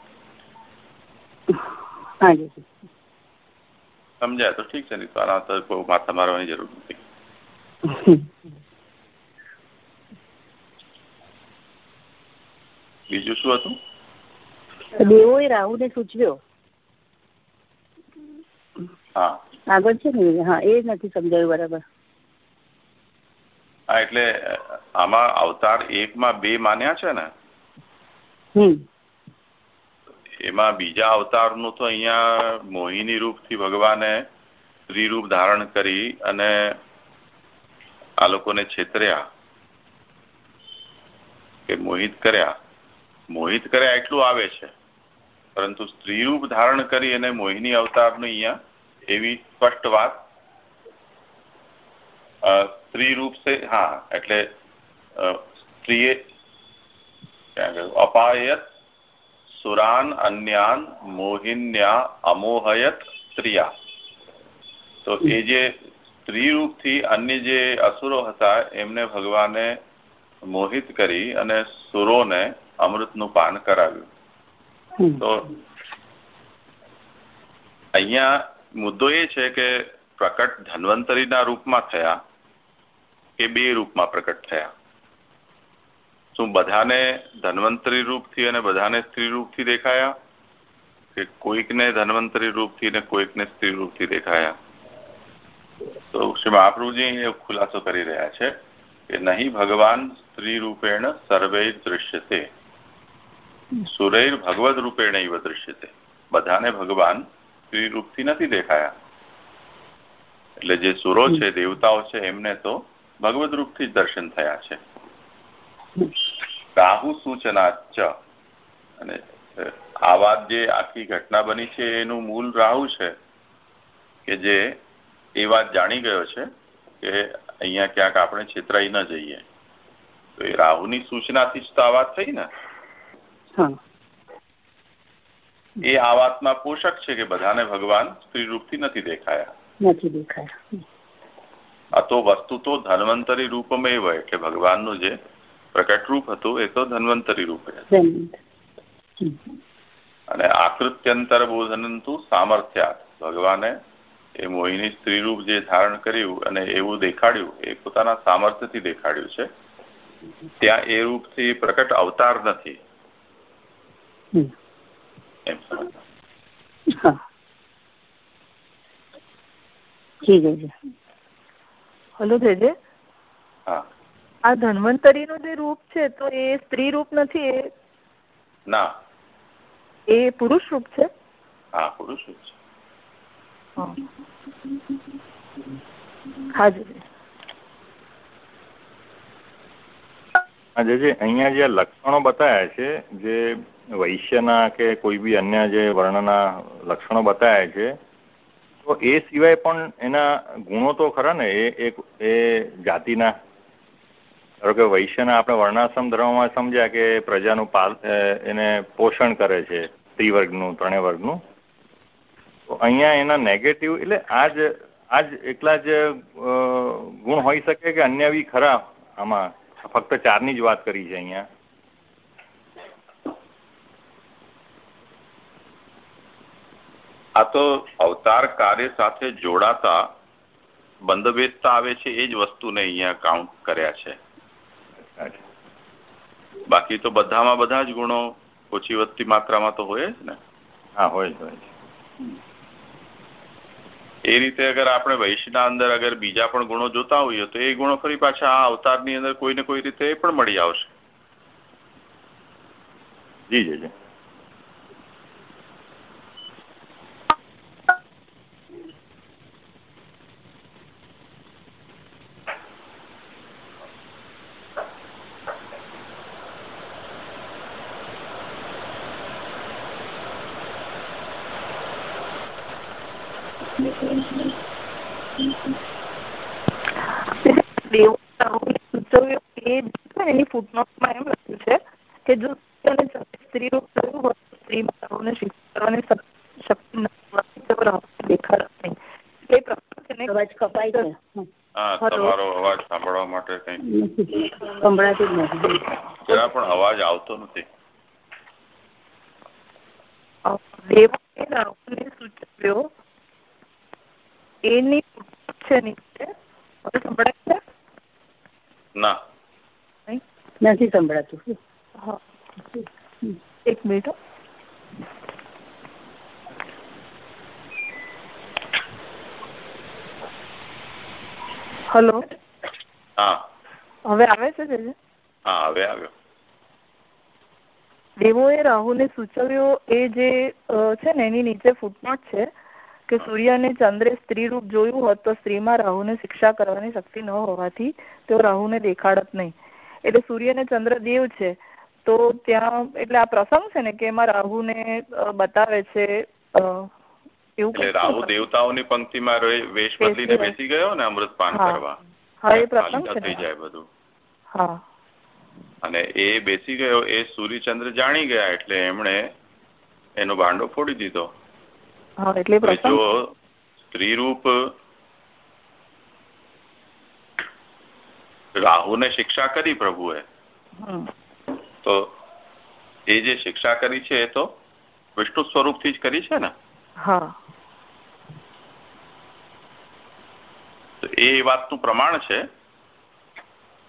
સમજાય તો ઠીક છે નહીં તો આના તો કોઈ માથા મારવાની જરૂર નથી. (laughs) બીજું શું હતું? દેવોએ એ રાહુ ને સૂચવ્યો. હા. આગળ છે ને હા એ નથી સમજાયું બરાબર. હા એટલે આમાં અવતાર એક માં બે માન્યા છે ને? એમાં બીજા અવતારનું તો અહિયાં મોહિની રૂપથી ભગવાને સ્ત્રી રૂપ ધારણ કરી અને આ લોકોને છેતર્યા. કે મોહિત કર્યા. મોહિત કરે એટલું આવે છે. પરંતુ સ્ત્રી રૂપ ધારણ કરી અને મોહિની અવતારનું અહીંયા એવી સ્પષ્ટ વાત સ્ત્રી રૂપ સે, હા, એટલે સ્ત્રીએ અપાયત, સુરાન, અન્યાન, મોહિન્યા, અમોહયત, સ્ત્રીયા. તો એ જે સ્ત્રી રૂપથી અન્ય જે અસુરો હતા, એમને ભગવાને મોહિત કરી અને સુરોને અમૃતનું પાન કરાવ્યું. તો અહીંયા મુદ્દો એ છે કે પ્રકટ ધન્વંતરીના રૂપમાં થયા કે બે રૂપમાં પ્રકટ થયા? શું બધાને ધન્વંતરી રૂપથી અને બધાને સ્ત્રી રૂપથી દેખાયા? કે કોઈકને ધન્વંતરી રૂપથી ને કોઈકને સ્ત્રી રૂપથી દેખાયા? તો શ્રી મહાપ્રભુજી એ ખુલાસો કરી રહ્યા છે કે નહીં ભગવાન સ્ત્રી રૂપેણ સર્વે દૃશ્યતે. સુરૈર ભગવદ રૂપે એવ દૃશ્યતે. બધાને ભગવાન સ્ત્રી રૂપથી નથી દેખાયા. એટલે જે સુરો છે દેવતાઓ છે એમને તો ભગવદ રૂપથી જ દર્શન થયા છે. રાહુ સૂચનાચ અને આ વાત જે આખી ઘટના બની છે એનું મૂળ રાહુ છે કે જે એ વાત જાણી ગયો છે કે અહીંયા ક્યાંક આપણે છેતરાઈ ન જઈએ. તો એ રાહુની સૂચનાથી જ તો આ વાત થઈ ને? એ આ વાતમાં પોષક છે કે બધાને ભગવાન સ્ત્રી રૂપથી નથી દેખાયા? નથી દેખાયા. આ તો વસ્તુ તો ધન્વંતરી રૂપમેવ એટલે ભગવાનનું જે પ્રકટ રૂપ હતું એ તો ધન્વંતરી રૂપ અને આકૃત્યંતર બોધનંતુ સામર્થ્યા ભગવાને એ મોહિની સ્ત્રી રૂપ જે ધારણ કર્યું અને એવું દેખાડ્યું એ પોતાના સામર્થ્યથી દેખાડ્યું છે. ત્યાં એ રૂપથી પ્રકટ અવતાર નથી. એમ. હલો જેજે આ ધન્વંતરી નું જે રૂપ છે તો એ સ્ત્રી રૂપ નથી એ ના. એ પુરુષ રૂપ છે? હા પુરુષ રૂપ છે. અહીંયા જે લક્ષણો બતાવ્યા છે જે વૈશ્યના કે કોઈ બી અન્ય જે વર્ણના લક્ષણો બતાવે છે, તો એ સિવાય પણ એના ગુણો તો ખરા ને, એ એ જાતિના. ધારો કે વૈશ્યના આપણે વર્ણાશ્રમ ધર્મમાં સમજ્યા કે પ્રજાનું પાલ એને પોષણ કરે છે, ત્રિવર્ગનું, ત્રણેય વર્ગનું. તો અહીંયા એના નેગેટિવ એટલે આ જ આ જ એકલા જ ગુણ હોઈ શકે કે અન્ય બી ખરા? આમાં ફક્ત ચારની જ વાત કરી છે અહીંયા. આ તો અવતાર કાર્ય સાથે જોડાતા બંધબેસતા આવે છે એ જ વસ્તુને અહીંયા કાઉન્ટ કર્યા છે. બાકી તો બધામાં બધા જ ગુણો ઓછી વધતી માત્રામાં તો હોય જ ને? હા હોય હોય. એ રીતે અગર આપણે વૈશ્યના અંદર અગર બીજા પણ ગુણો જોતા હોઈએ તો એ ગુણો ફરી પાછા આ અવતારની અંદર કોઈ ને કોઈ રીતે એ પણ મળી આવશે. જી જી જી. એની ફૂટનોટમાં એમ લખ્યું છે કે જો સ્ત્રી રૂપ થયું હોય સ્ત્રી માતાઓને કરવાની શક્તિ દેખાડ નહીં એ પ્રશ્ન અવાજ કપાય છે તમારો અવાજ સાંભળવા માટે કઈ સંભળાતું જ નથી. જરા પણ અવાજ આવતો નથી. દેવોએ રાવણને સૂચવ્યો એની છે નીચે સંભળાય છે? ના. નથી સંભળાતું. એક મિનિટ હલો? હા. હવે આવે છે હા હવે આવ્યો. દેવોએ રાહુલને સૂચવ્યો એ જે છે ને એની નીચે ફૂટનોટ છે કે સૂર્ય અને ચંદ્રે સ્ત્રી રૂપ જોયું હોત તો સ્ત્રીમાં રાહુને શિક્ષા કરવાની શક્તિ ન હોવાથી તેઓ રાહુને દેખાડત નહીં. એટલે સૂર્ય અને ચંદ્ર દેવ છે તો ત્યાં એટલે આ પ્રસંગ છે ને કે એમાં રાહુને બતાવે છે એવું રાહુ દેવતાઓની પંક્તિમાં વેશ બદલીને બેસી ગયો ને અમૃત પાન કરવા? હા એ પ્રસંગ થઈ જાય બધું. હા. અને એ બેસી ગયો એ સૂર્યચંદ્ર જાણી ગયા એટલે એમણે એનો ભાંડો ફોડી દીધો. એટલે જો સ્ત્રી રૂપ રાહુને શિક્ષા કરી પ્રભુએ. તો એ જે શિક્ષા કરી છે એ તો વિષ્ણુ સ્વરૂપથી જ કરી છે ને? હા. તો એ વાતનું પ્રમાણ છે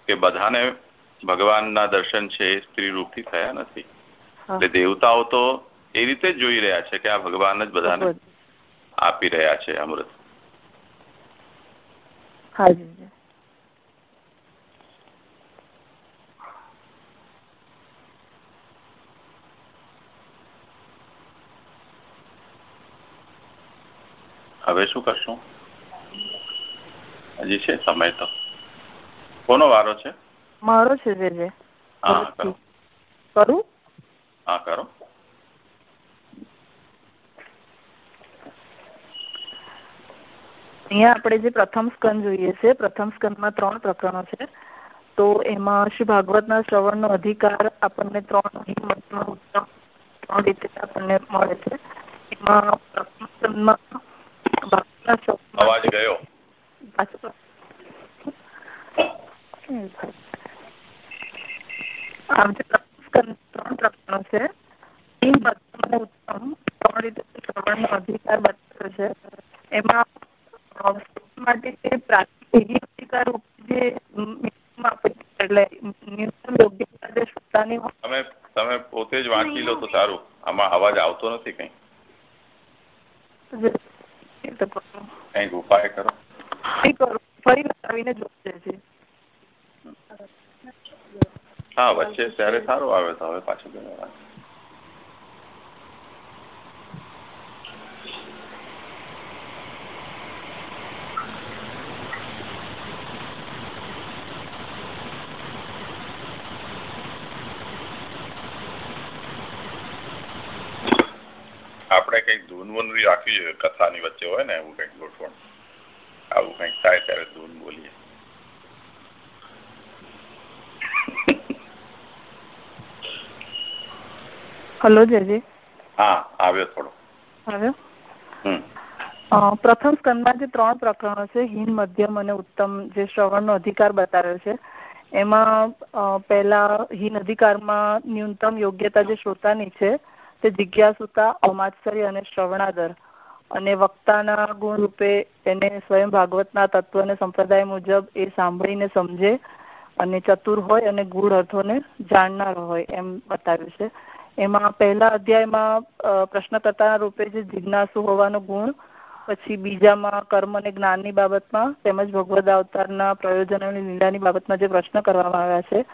કે બધાને ભગવાનના દર્શન છે એ સ્ત્રી રૂપથી થયા નથી. એટલે દેવતાઓ તો એ રીતે જોઈ રહ્યા છે કે આ ભગવાન જ બધાને આપી રહ્યા છે અમૃત. હવે શું કરશું? હજી છે સમય તો. કોનો વારો છે? મારો છે જે. હા કરો. કરું? હા કરો. અહીંયા આપણે જે પ્રથમ સ્કંદ જોઈએ છે પ્રથમ સ્કંદમાં ત્રણ પ્રકરણો છે. તો એમાં શ્રી ભાગવતના શ્રવણનો અધિકાર આપણને ત્રણ ત્રણ રીતે આપણને મળે છે. એમાં અવાજ ગયો. આમ જે ત્રણ પ્રકરણો છે ઉત્તમ ત્રણ રીતે શ્રવણનો અધિકાર બતાવ્યો છે. એમાં માટે પ્રાથમિક જે એટલે ન્યૂનતમ યોગ્યતા જે શ્રોતાની તમે તમે પોતે જ વાંચી લો તો સારું. આમાં અવાજ આવતો નથી કઈ. કંઈક ઉપાય કરો. ફરી બતાવીને જોશે છે હા વચ્ચે ત્યારે સારું આવે તો હવે પાછું આપણે કંઈક ધૂન વૂન રાખવી જોઈએ કથાની વચ્ચે હોય ને એવું કંઈક ગોઠવણ. આવું કંઈક થાય ત્યારે ધૂન બોલીએ. હલો જયજી હા આવ્યો થોડો. આવ્યો? પ્રથમ સ્કંદમાં જે ત્રણ પ્રકરણો છે હિન મધ્યમ અને ઉત્તમ જે શ્રવણનો અધિકાર બતાવ્યો છે એમાં પહેલા હિન અધિકારમાં ન્યૂનતમ યોગ્યતા જે શ્રોતાની છે તે જિજ્ઞાસુતા અમાત્સર્ય અને શ્રવણાદર અને વક્તાના ગુણ રૂપે એને સ્વયં ભાગવતના તત્વને સંપ્રદાય મુજબ એ સાંભળીને સમજે અને ચતુર હોય અને ગૂઢ અર્થોને જાણનાર હોય એમ બતાવ્યું છે. એમાં પહેલા અધ્યાયમાં પ્રશ્નકર્તાના રૂપે જે જિજ્ઞાસુ હોવાનો ગુણ, પછી બીજામાં કર્મ અને જ્ઞાનની બાબતમાં તેમજ ભગવદ અવતારના પ્રયોજનોની લીલાની બાબતમાં જે પ્રશ્ન કરવામાં આવ્યા છે,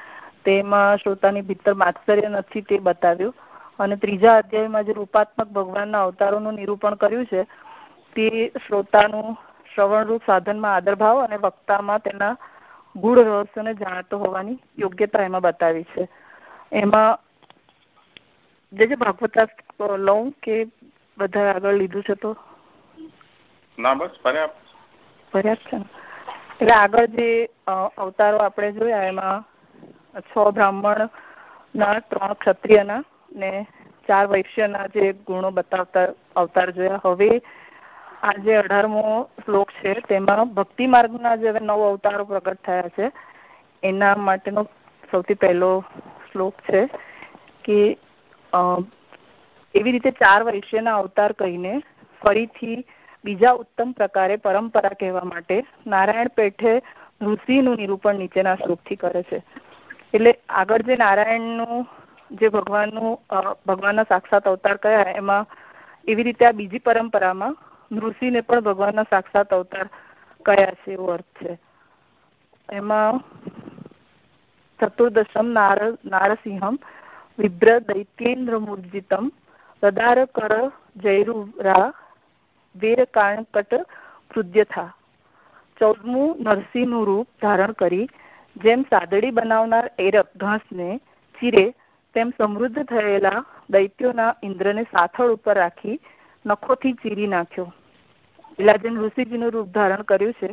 તેમાં શ્રોતાની ભીતર માત્સર્ય નથી તે બતાવ્યું. અને ત્રીજા અધ્યાયમાં જે રૂપાત્મક ભગવાનના અવતારોનું નિરૂપણ કર્યું છે તે શ્રોતાનું શ્રવણરૂપ સાધનમાં આદરભાવ અને વક્તામાં તેના ગુણ રહસ્યને જાણતો હોવાની યોગ્યતા એમાં બતાવી છે. એમાં જે જે ભાગવતા લઉં કે બધા આગળ લીધું છે તો? ના બસ પર્યાપ્ત પર્યાપ્ત છે એટલે આગળ જે અવતારો આપણે જોયા એમાં છ બ્રાહ્મણ ના ત્રણ ક્ષત્રિયના ને ચાર વૈશ્યના જે ગુણો બતાવતા, અવતાર જોયા. હવે આ જે અઢારમો શ્લોક છે, તેમાં ભક્તિ માર્ગના જે નવ અવતારો પ્રગટ થયા છે, એના માટેનો સૌથી પહેલો શ્લોક છે કે એવી રીતે ચાર વૈશ્યના અવતાર કહીને ફરીથી બીજા ઉત્તમ પ્રકારે પરંપરા કહેવા માટે નારાયણ પેઠે ઋષિનું નિરૂપણ નીચેના શ્લોકથી કરે છે. એટલે આગળ જે નારાયણનું જે ભગવાનનું ભગવાનના સાક્ષાત અવતાર કયા એમાં એવી રીતે આ બીજી પરંપરામાં ઋષિને પણ ભગવાનના સાક્ષાત અવતાર કયા છે એવો અર્થ છે. એમાં ચતુર્દશમ નાર, નારસિંહમ, વિભ્ર દૈત્યેન્દ્રમૂર્જિતમ રદાર કર જયરુરા વીર કાણકટ પૃદ્યથા. ચૌદમું નરસિંહનું રૂપ ધારણ કરી, જેમ સાદડી બનાવનાર એરબ ઘાસને ચીરે તેમ સમૃદ્ધ થયેલા દૈત્યોના ઇન્દ્રને સાથળ ઉપર રાખી નખોથી ચીરી નાખ્યો. જેમ ઋષિજીનું રૂપ ધારણ કર્યું છે,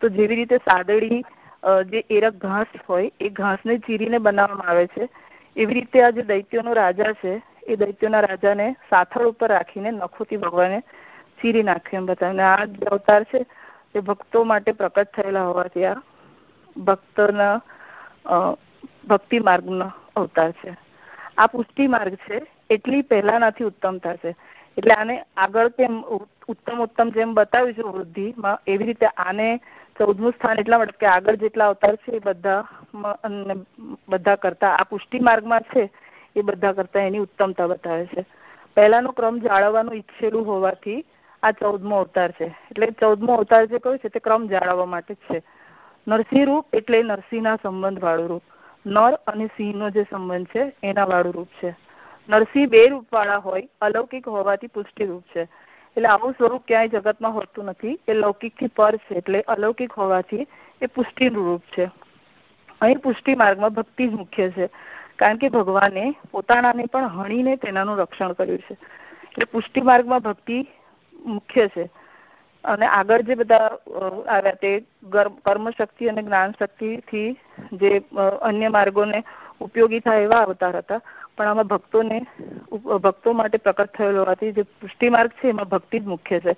તો જેવી રીતે સાદડી જે એરક ઘાસ હોય, એ ઘાસને ચીરીને બનાવવામાં આવે છે, એવી રીતે આ જે દૈત્યોનો રાજા છે, એ દૈત્યોના રાજાને સાથળ ઉપર રાખીને નખોથી ભગવાને ચીરી નાખ્યું એમ બતાવ્યું. આ જે અવતાર છે, એ ભક્તો માટે પ્રકટ થયેલા હોવાથી આ ભક્તના ભક્તિ માર્ગનો અવતાર છે. આ પુષ્ટિ માર્ગ છે, એટલી પહેલાનાથી ઉત્તમતા છે એટલે આને આગળ કેમ ઉત્તમ ઉત્તમ જેમ બતાવ્યું છે વૃદ્ધિમાં, એવી રીતે આને ચૌદમું સ્થાન એટલા માટે કે આગળ જેટલા અવતાર છે એ બધા બધા કરતા, આ પુષ્ટિ માર્ગમાં છે એ બધા કરતા એની ઉત્તમતા બતાવે છે. પહેલાનો ક્રમ જાળવવાનું ઈચ્છેલું હોવાથી આ ચૌદમો અવતાર છે. એટલે ચૌદમો અવતાર જે કયો છે તે ક્રમ જાળવવા માટે જ છે. નરસિંહ રૂપ એટલે નરસિંહના સંબંધ વાળું રૂપ. નર અને સિંહનો જે સંબંધ છે, એના વાળું રૂપ છે. નરસિંહ બે રૂપ વાળા હોય, અલૌકિક હોવાથી પુષ્ટિ રૂપ છે. એટલે આવું સ્વરૂપ ક્યાંય જગતમાં હોતું નથી. એ લૌકિકથી પર છે, એટલે અલૌકિક હોવાથી એ પુષ્ટિનું રૂપ છે. અહીં પુષ્ટિ માર્ગમાં ભક્તિ જ મુખ્ય છે. કારણ કે ભગવાને પોતાનાને પણ હણીને તેનાનું રક્ષણ કર્યું છે. એટલે પુષ્ટિ માર્ગમાં ભક્તિ મુખ્ય છે. અને આગળ જે બધા આવ્યા તે કર્મશક્તિ અને જ્ઞાન શક્તિથી જે અન્ય માર્ગોને ઉપયોગી થાય એવા અવતાર હતા. પણ આમાં ભક્તોને ભક્તો માટે પ્રકટ થયેલો હોવાથી જે પુષ્ટિ માર્ગ છે, એમાં ભક્તિ જ મુખ્ય છે.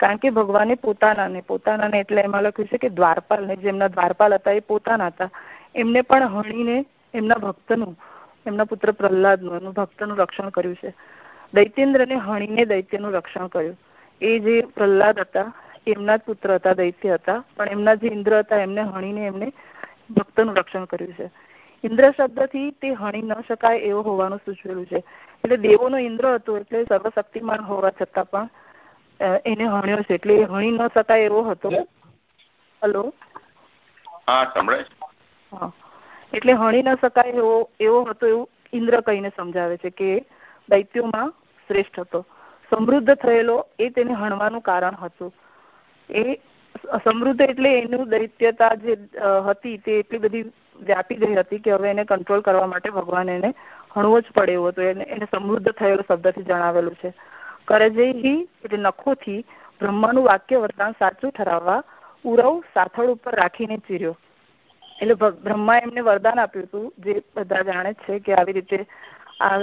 કારણ કે ભગવાને પોતાનાને પોતાનાને એટલે એમાં લખ્યું છે કે દ્વારપાલને જેમના દ્વારપાલ હતા, એ પોતાના હતા. એમને પણ હણીને એમના ભક્તનું, એમના પુત્ર પ્રહલાદનું, એમનું ભક્તનું રક્ષણ કર્યું છે. દૈત્યેન્દ્રને હણીને દૈત્યનું રક્ષણ કર્યું. એ જે પ્રહલાદ હતા એમના જ પુત્ર હતા દૈત્ય હતા પણ એમના જે ઇન્દ્ર હતા એમને હણીને એમને ભક્તનું રક્ષણ કર્યું છે. ઇન્દ્ર શબ્દથી તે હણી ન શકાય એવો હોવાનું સૂચવેલું છે. એટલે દેવોનો ઇન્દ્ર હતો એટલે સર્વશક્તિમાન હોવા છતાં પણ એને હણ્યો છે એટલે હણી ન શકાય એવો હતો. હલો? હા. એટલે હણી ન શકાય એવો એવો હતો એવું ઇન્દ્ર કહીને સમજાવે છે કે દૈત્યોમાં શ્રેષ્ઠ હતો. સમૃદ્ધ થયેલો એ તેને હણવાનું કારણ હતું. એ સમૃદ્ધ એટલે એનું દૈત્યતા જે હતી તે એટલી બધી વ્યાપી ગઈ હતી કે હવે એને કંટ્રોલ કરવા માટે ભગવાન એને હણવો જ પડે એવો હતું. એને એને સમૃદ્ધ થયેલો શબ્દથી જણાવેલું છે. કરજેહી એટલે નખોથી બ્રહ્માનું વાક્ય વરદાન સાચું ઠરાવવા ઉરવ સાથળ ઉપર રાખીને ચીર્યો. એટલે બ્રહ્મા એમને વરદાન આપ્યું હતું. જે બધા જાણે છે કે આવી રીતે આ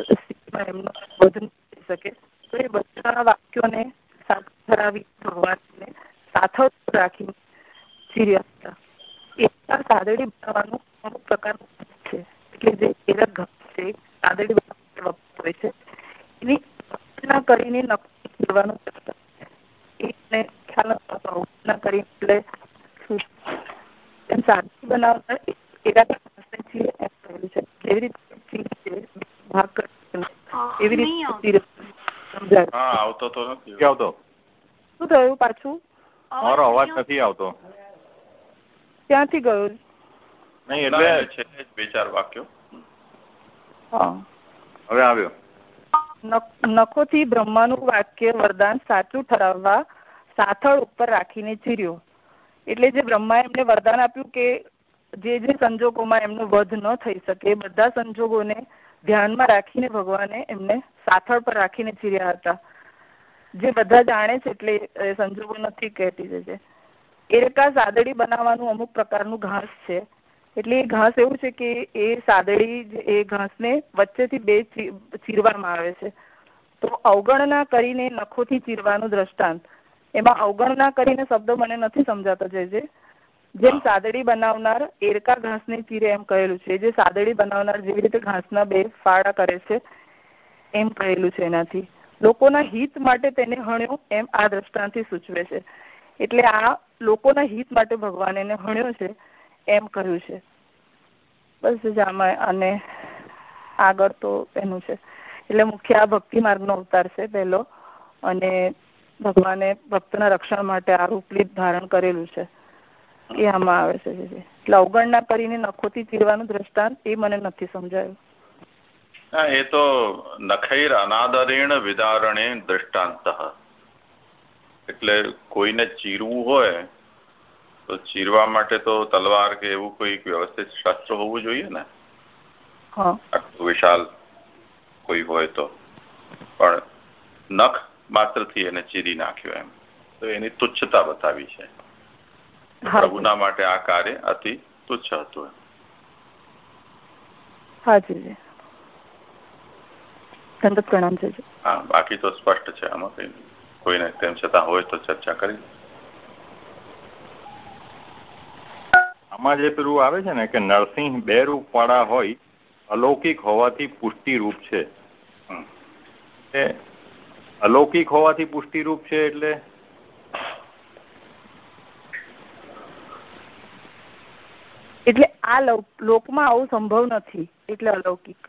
એમનો વધુ થઈ શકે. તો એ બધા વાક્યોને ધરાવી ભગવાનને સાથળ રાખીને ચીર્યા એકતા સાદડી બનાવવાનું અમુક પ્રકારનું છે. એટલે જે પ્રેરક ઘટ છે કાદડી હોય છે એની ના કરીને નક્કી કરવાનું એકને ખ્યાલ ના કરી એટલે એમ સાદડી બનાવતા છીએ એમ કહેલું છે. જેવી રીતે ભાગ એવી રીતે આવતો તો નથી. આવતો. શું થયું પાછું? મારો અવાજ નથી આવતો. ક્યાંથી ગયો? નહીં એટલે છે બે ચાર વાક્યો. હવે આવ્યો. નખોથી બ્રહ્માનું વાક્ય વરદાન સાચું ઠરાવવા સાથળ ઉપર રાખીને ચીર્યો એટલે જે બ્રહ્મા એમને વરદાન આપ્યું કે જે જે સંજોગોમાં એમનો વધ ન થઈ શકે બધા સંજોગોને ધ્યાનમાં રાખીને ભગવાને એમને સાથળ પર રાખીને ચીર્યા હતા. જે બધા જાણે છે એટલે સંજોગો નથી કહેતી છે. એરકા સાદડી બનાવવાનું અમુક પ્રકારનું ઘાસ છે. એટલે એ ઘાસ એવું છે કે એ સાદડી એ ઘાસને વચ્ચેથી બે ચીરવામાં આવે છે. તો અવગણના કરીને નખોથી ચીરવાનું દ્રષ્ટાંત. એમાં અવગણના કરીને શબ્દ મને નથી સમજાતો જે જે. જેમ સાદડી બનાવનાર એરકા ઘાસને ચીરે એમ કહેલું છે. જે સાદડી બનાવનાર જેવી રીતે ઘાસના બે ફાળા કરે છે, એમ કહેલું છે એનાથી. લોકોના હિત માટે તેને હણ્યો એમ આ દ્રષ્ટાંતથી સૂચવે છે. એટલે આ લોકોના હિત માટે ભગવાન એને હણ્યો છે, એમ કહ્યું છે. બસ જ અને આગળ તો એનું છે. એટલે મુખ્ય આ ભક્તિ માર્ગનો અવતાર છે પહેલો. અને ભગવાને ભક્તના રક્ષણ માટે આ રૂપલીપ ધારણ કરેલું છે. એ આમાં આવે છે એટલે અવગણના કરીને નખોથી ચીરવાનું દ્રષ્ટાંત એ મને નથી સમજાયું. એ તો નખૈર અનાદરેણ વિદારણે દ્રષ્ટાંત. એટલે કોઈને ચીરવું હોય તો ચીરવા માટે તો તલવાર કે એવું કોઈ વ્યવસ્થિત શાસ્ત્ર હોવું જોઈએ ને? વિશાલ કોઈ હોય તો. પણ નખ માત્રથી એને ચીરી નાખ્યો એમ. તો એની તુચ્છતા બતાવી છે. પ્રભુના માટે આ કાર્ય અતિ તુચ્છ હતું હા બાકી તો સ્પષ્ટ છે આમાં કઈ. કોઈને તેમ છતાં હોય તો ચર્ચા કરી. આમાં જે પેલું આવે છે ને કે નરસિંહ બે રૂપ વાળા હોય અલૌકિક હોવાથી પુષ્ટિ રૂપ છે અલૌકિક હોવાથી પુષ્ટિ રૂપ છે એટલે એટલે આ લોકમાં આવું સંભવ નથી, એટલે અલૌકિક.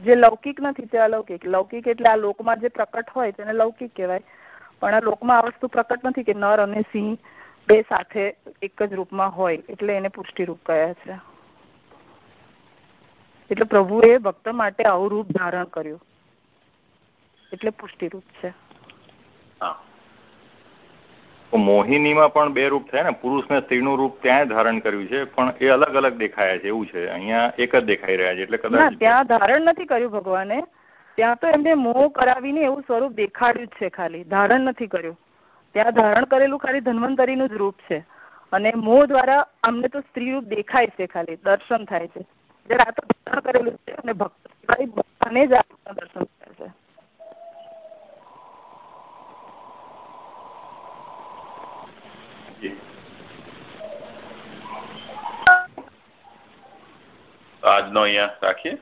જે લૌકિક નથી તે અલૌકિક. લૌકિક એટલે આ લોકમાં જે પ્રકટ હોય તેને લૌકિક કહેવાય. પણ આ લોકમાં આ વસ્તુ પ્રકટ નથી કે નર અને સિંહ બે સાથે એક જ રૂપમાં હોય, એટલે એને પુષ્ટિરૂપ કહ્યા છે. એટલે પ્રભુએ ભક્ત માટે આવું રૂપ ધારણ કર્યું. એટલે પુષ્ટિ રૂપ છે મોહિનીમાં પણ બે રૂપ થયા ને, પુરુષ ને સ્ત્રીનું રૂપ ત્યાં ધારણ કર્યું છે, પણ એ અલગ અલગ દેખાયા છે, એવું છે. અહીંયા એક જ દેખાઈ રહ્યા છે, એટલે કદાચ ત્યાં ધારણ નથી કર્યું ભગવાને. ત્યાં તો એમને મોહ કરાવીને એવું સ્વરૂપ દેખાડ્યું છે ખાલી. ધારણ નથી કર્યું. ત્યાં ધારણ કરેલું ખાલી ધન્વંતરીનું જ રૂપ છે. અને મોહ દ્વારા અમને તો સ્ત્રી રૂપ દેખાય છે ખાલી, દર્શન થાય છે. જયારે આ તો ધારણ કરેલું છે અને ભક્ત ભગવાને જ દર્શન થાય છે. aqui. A ia está aqui?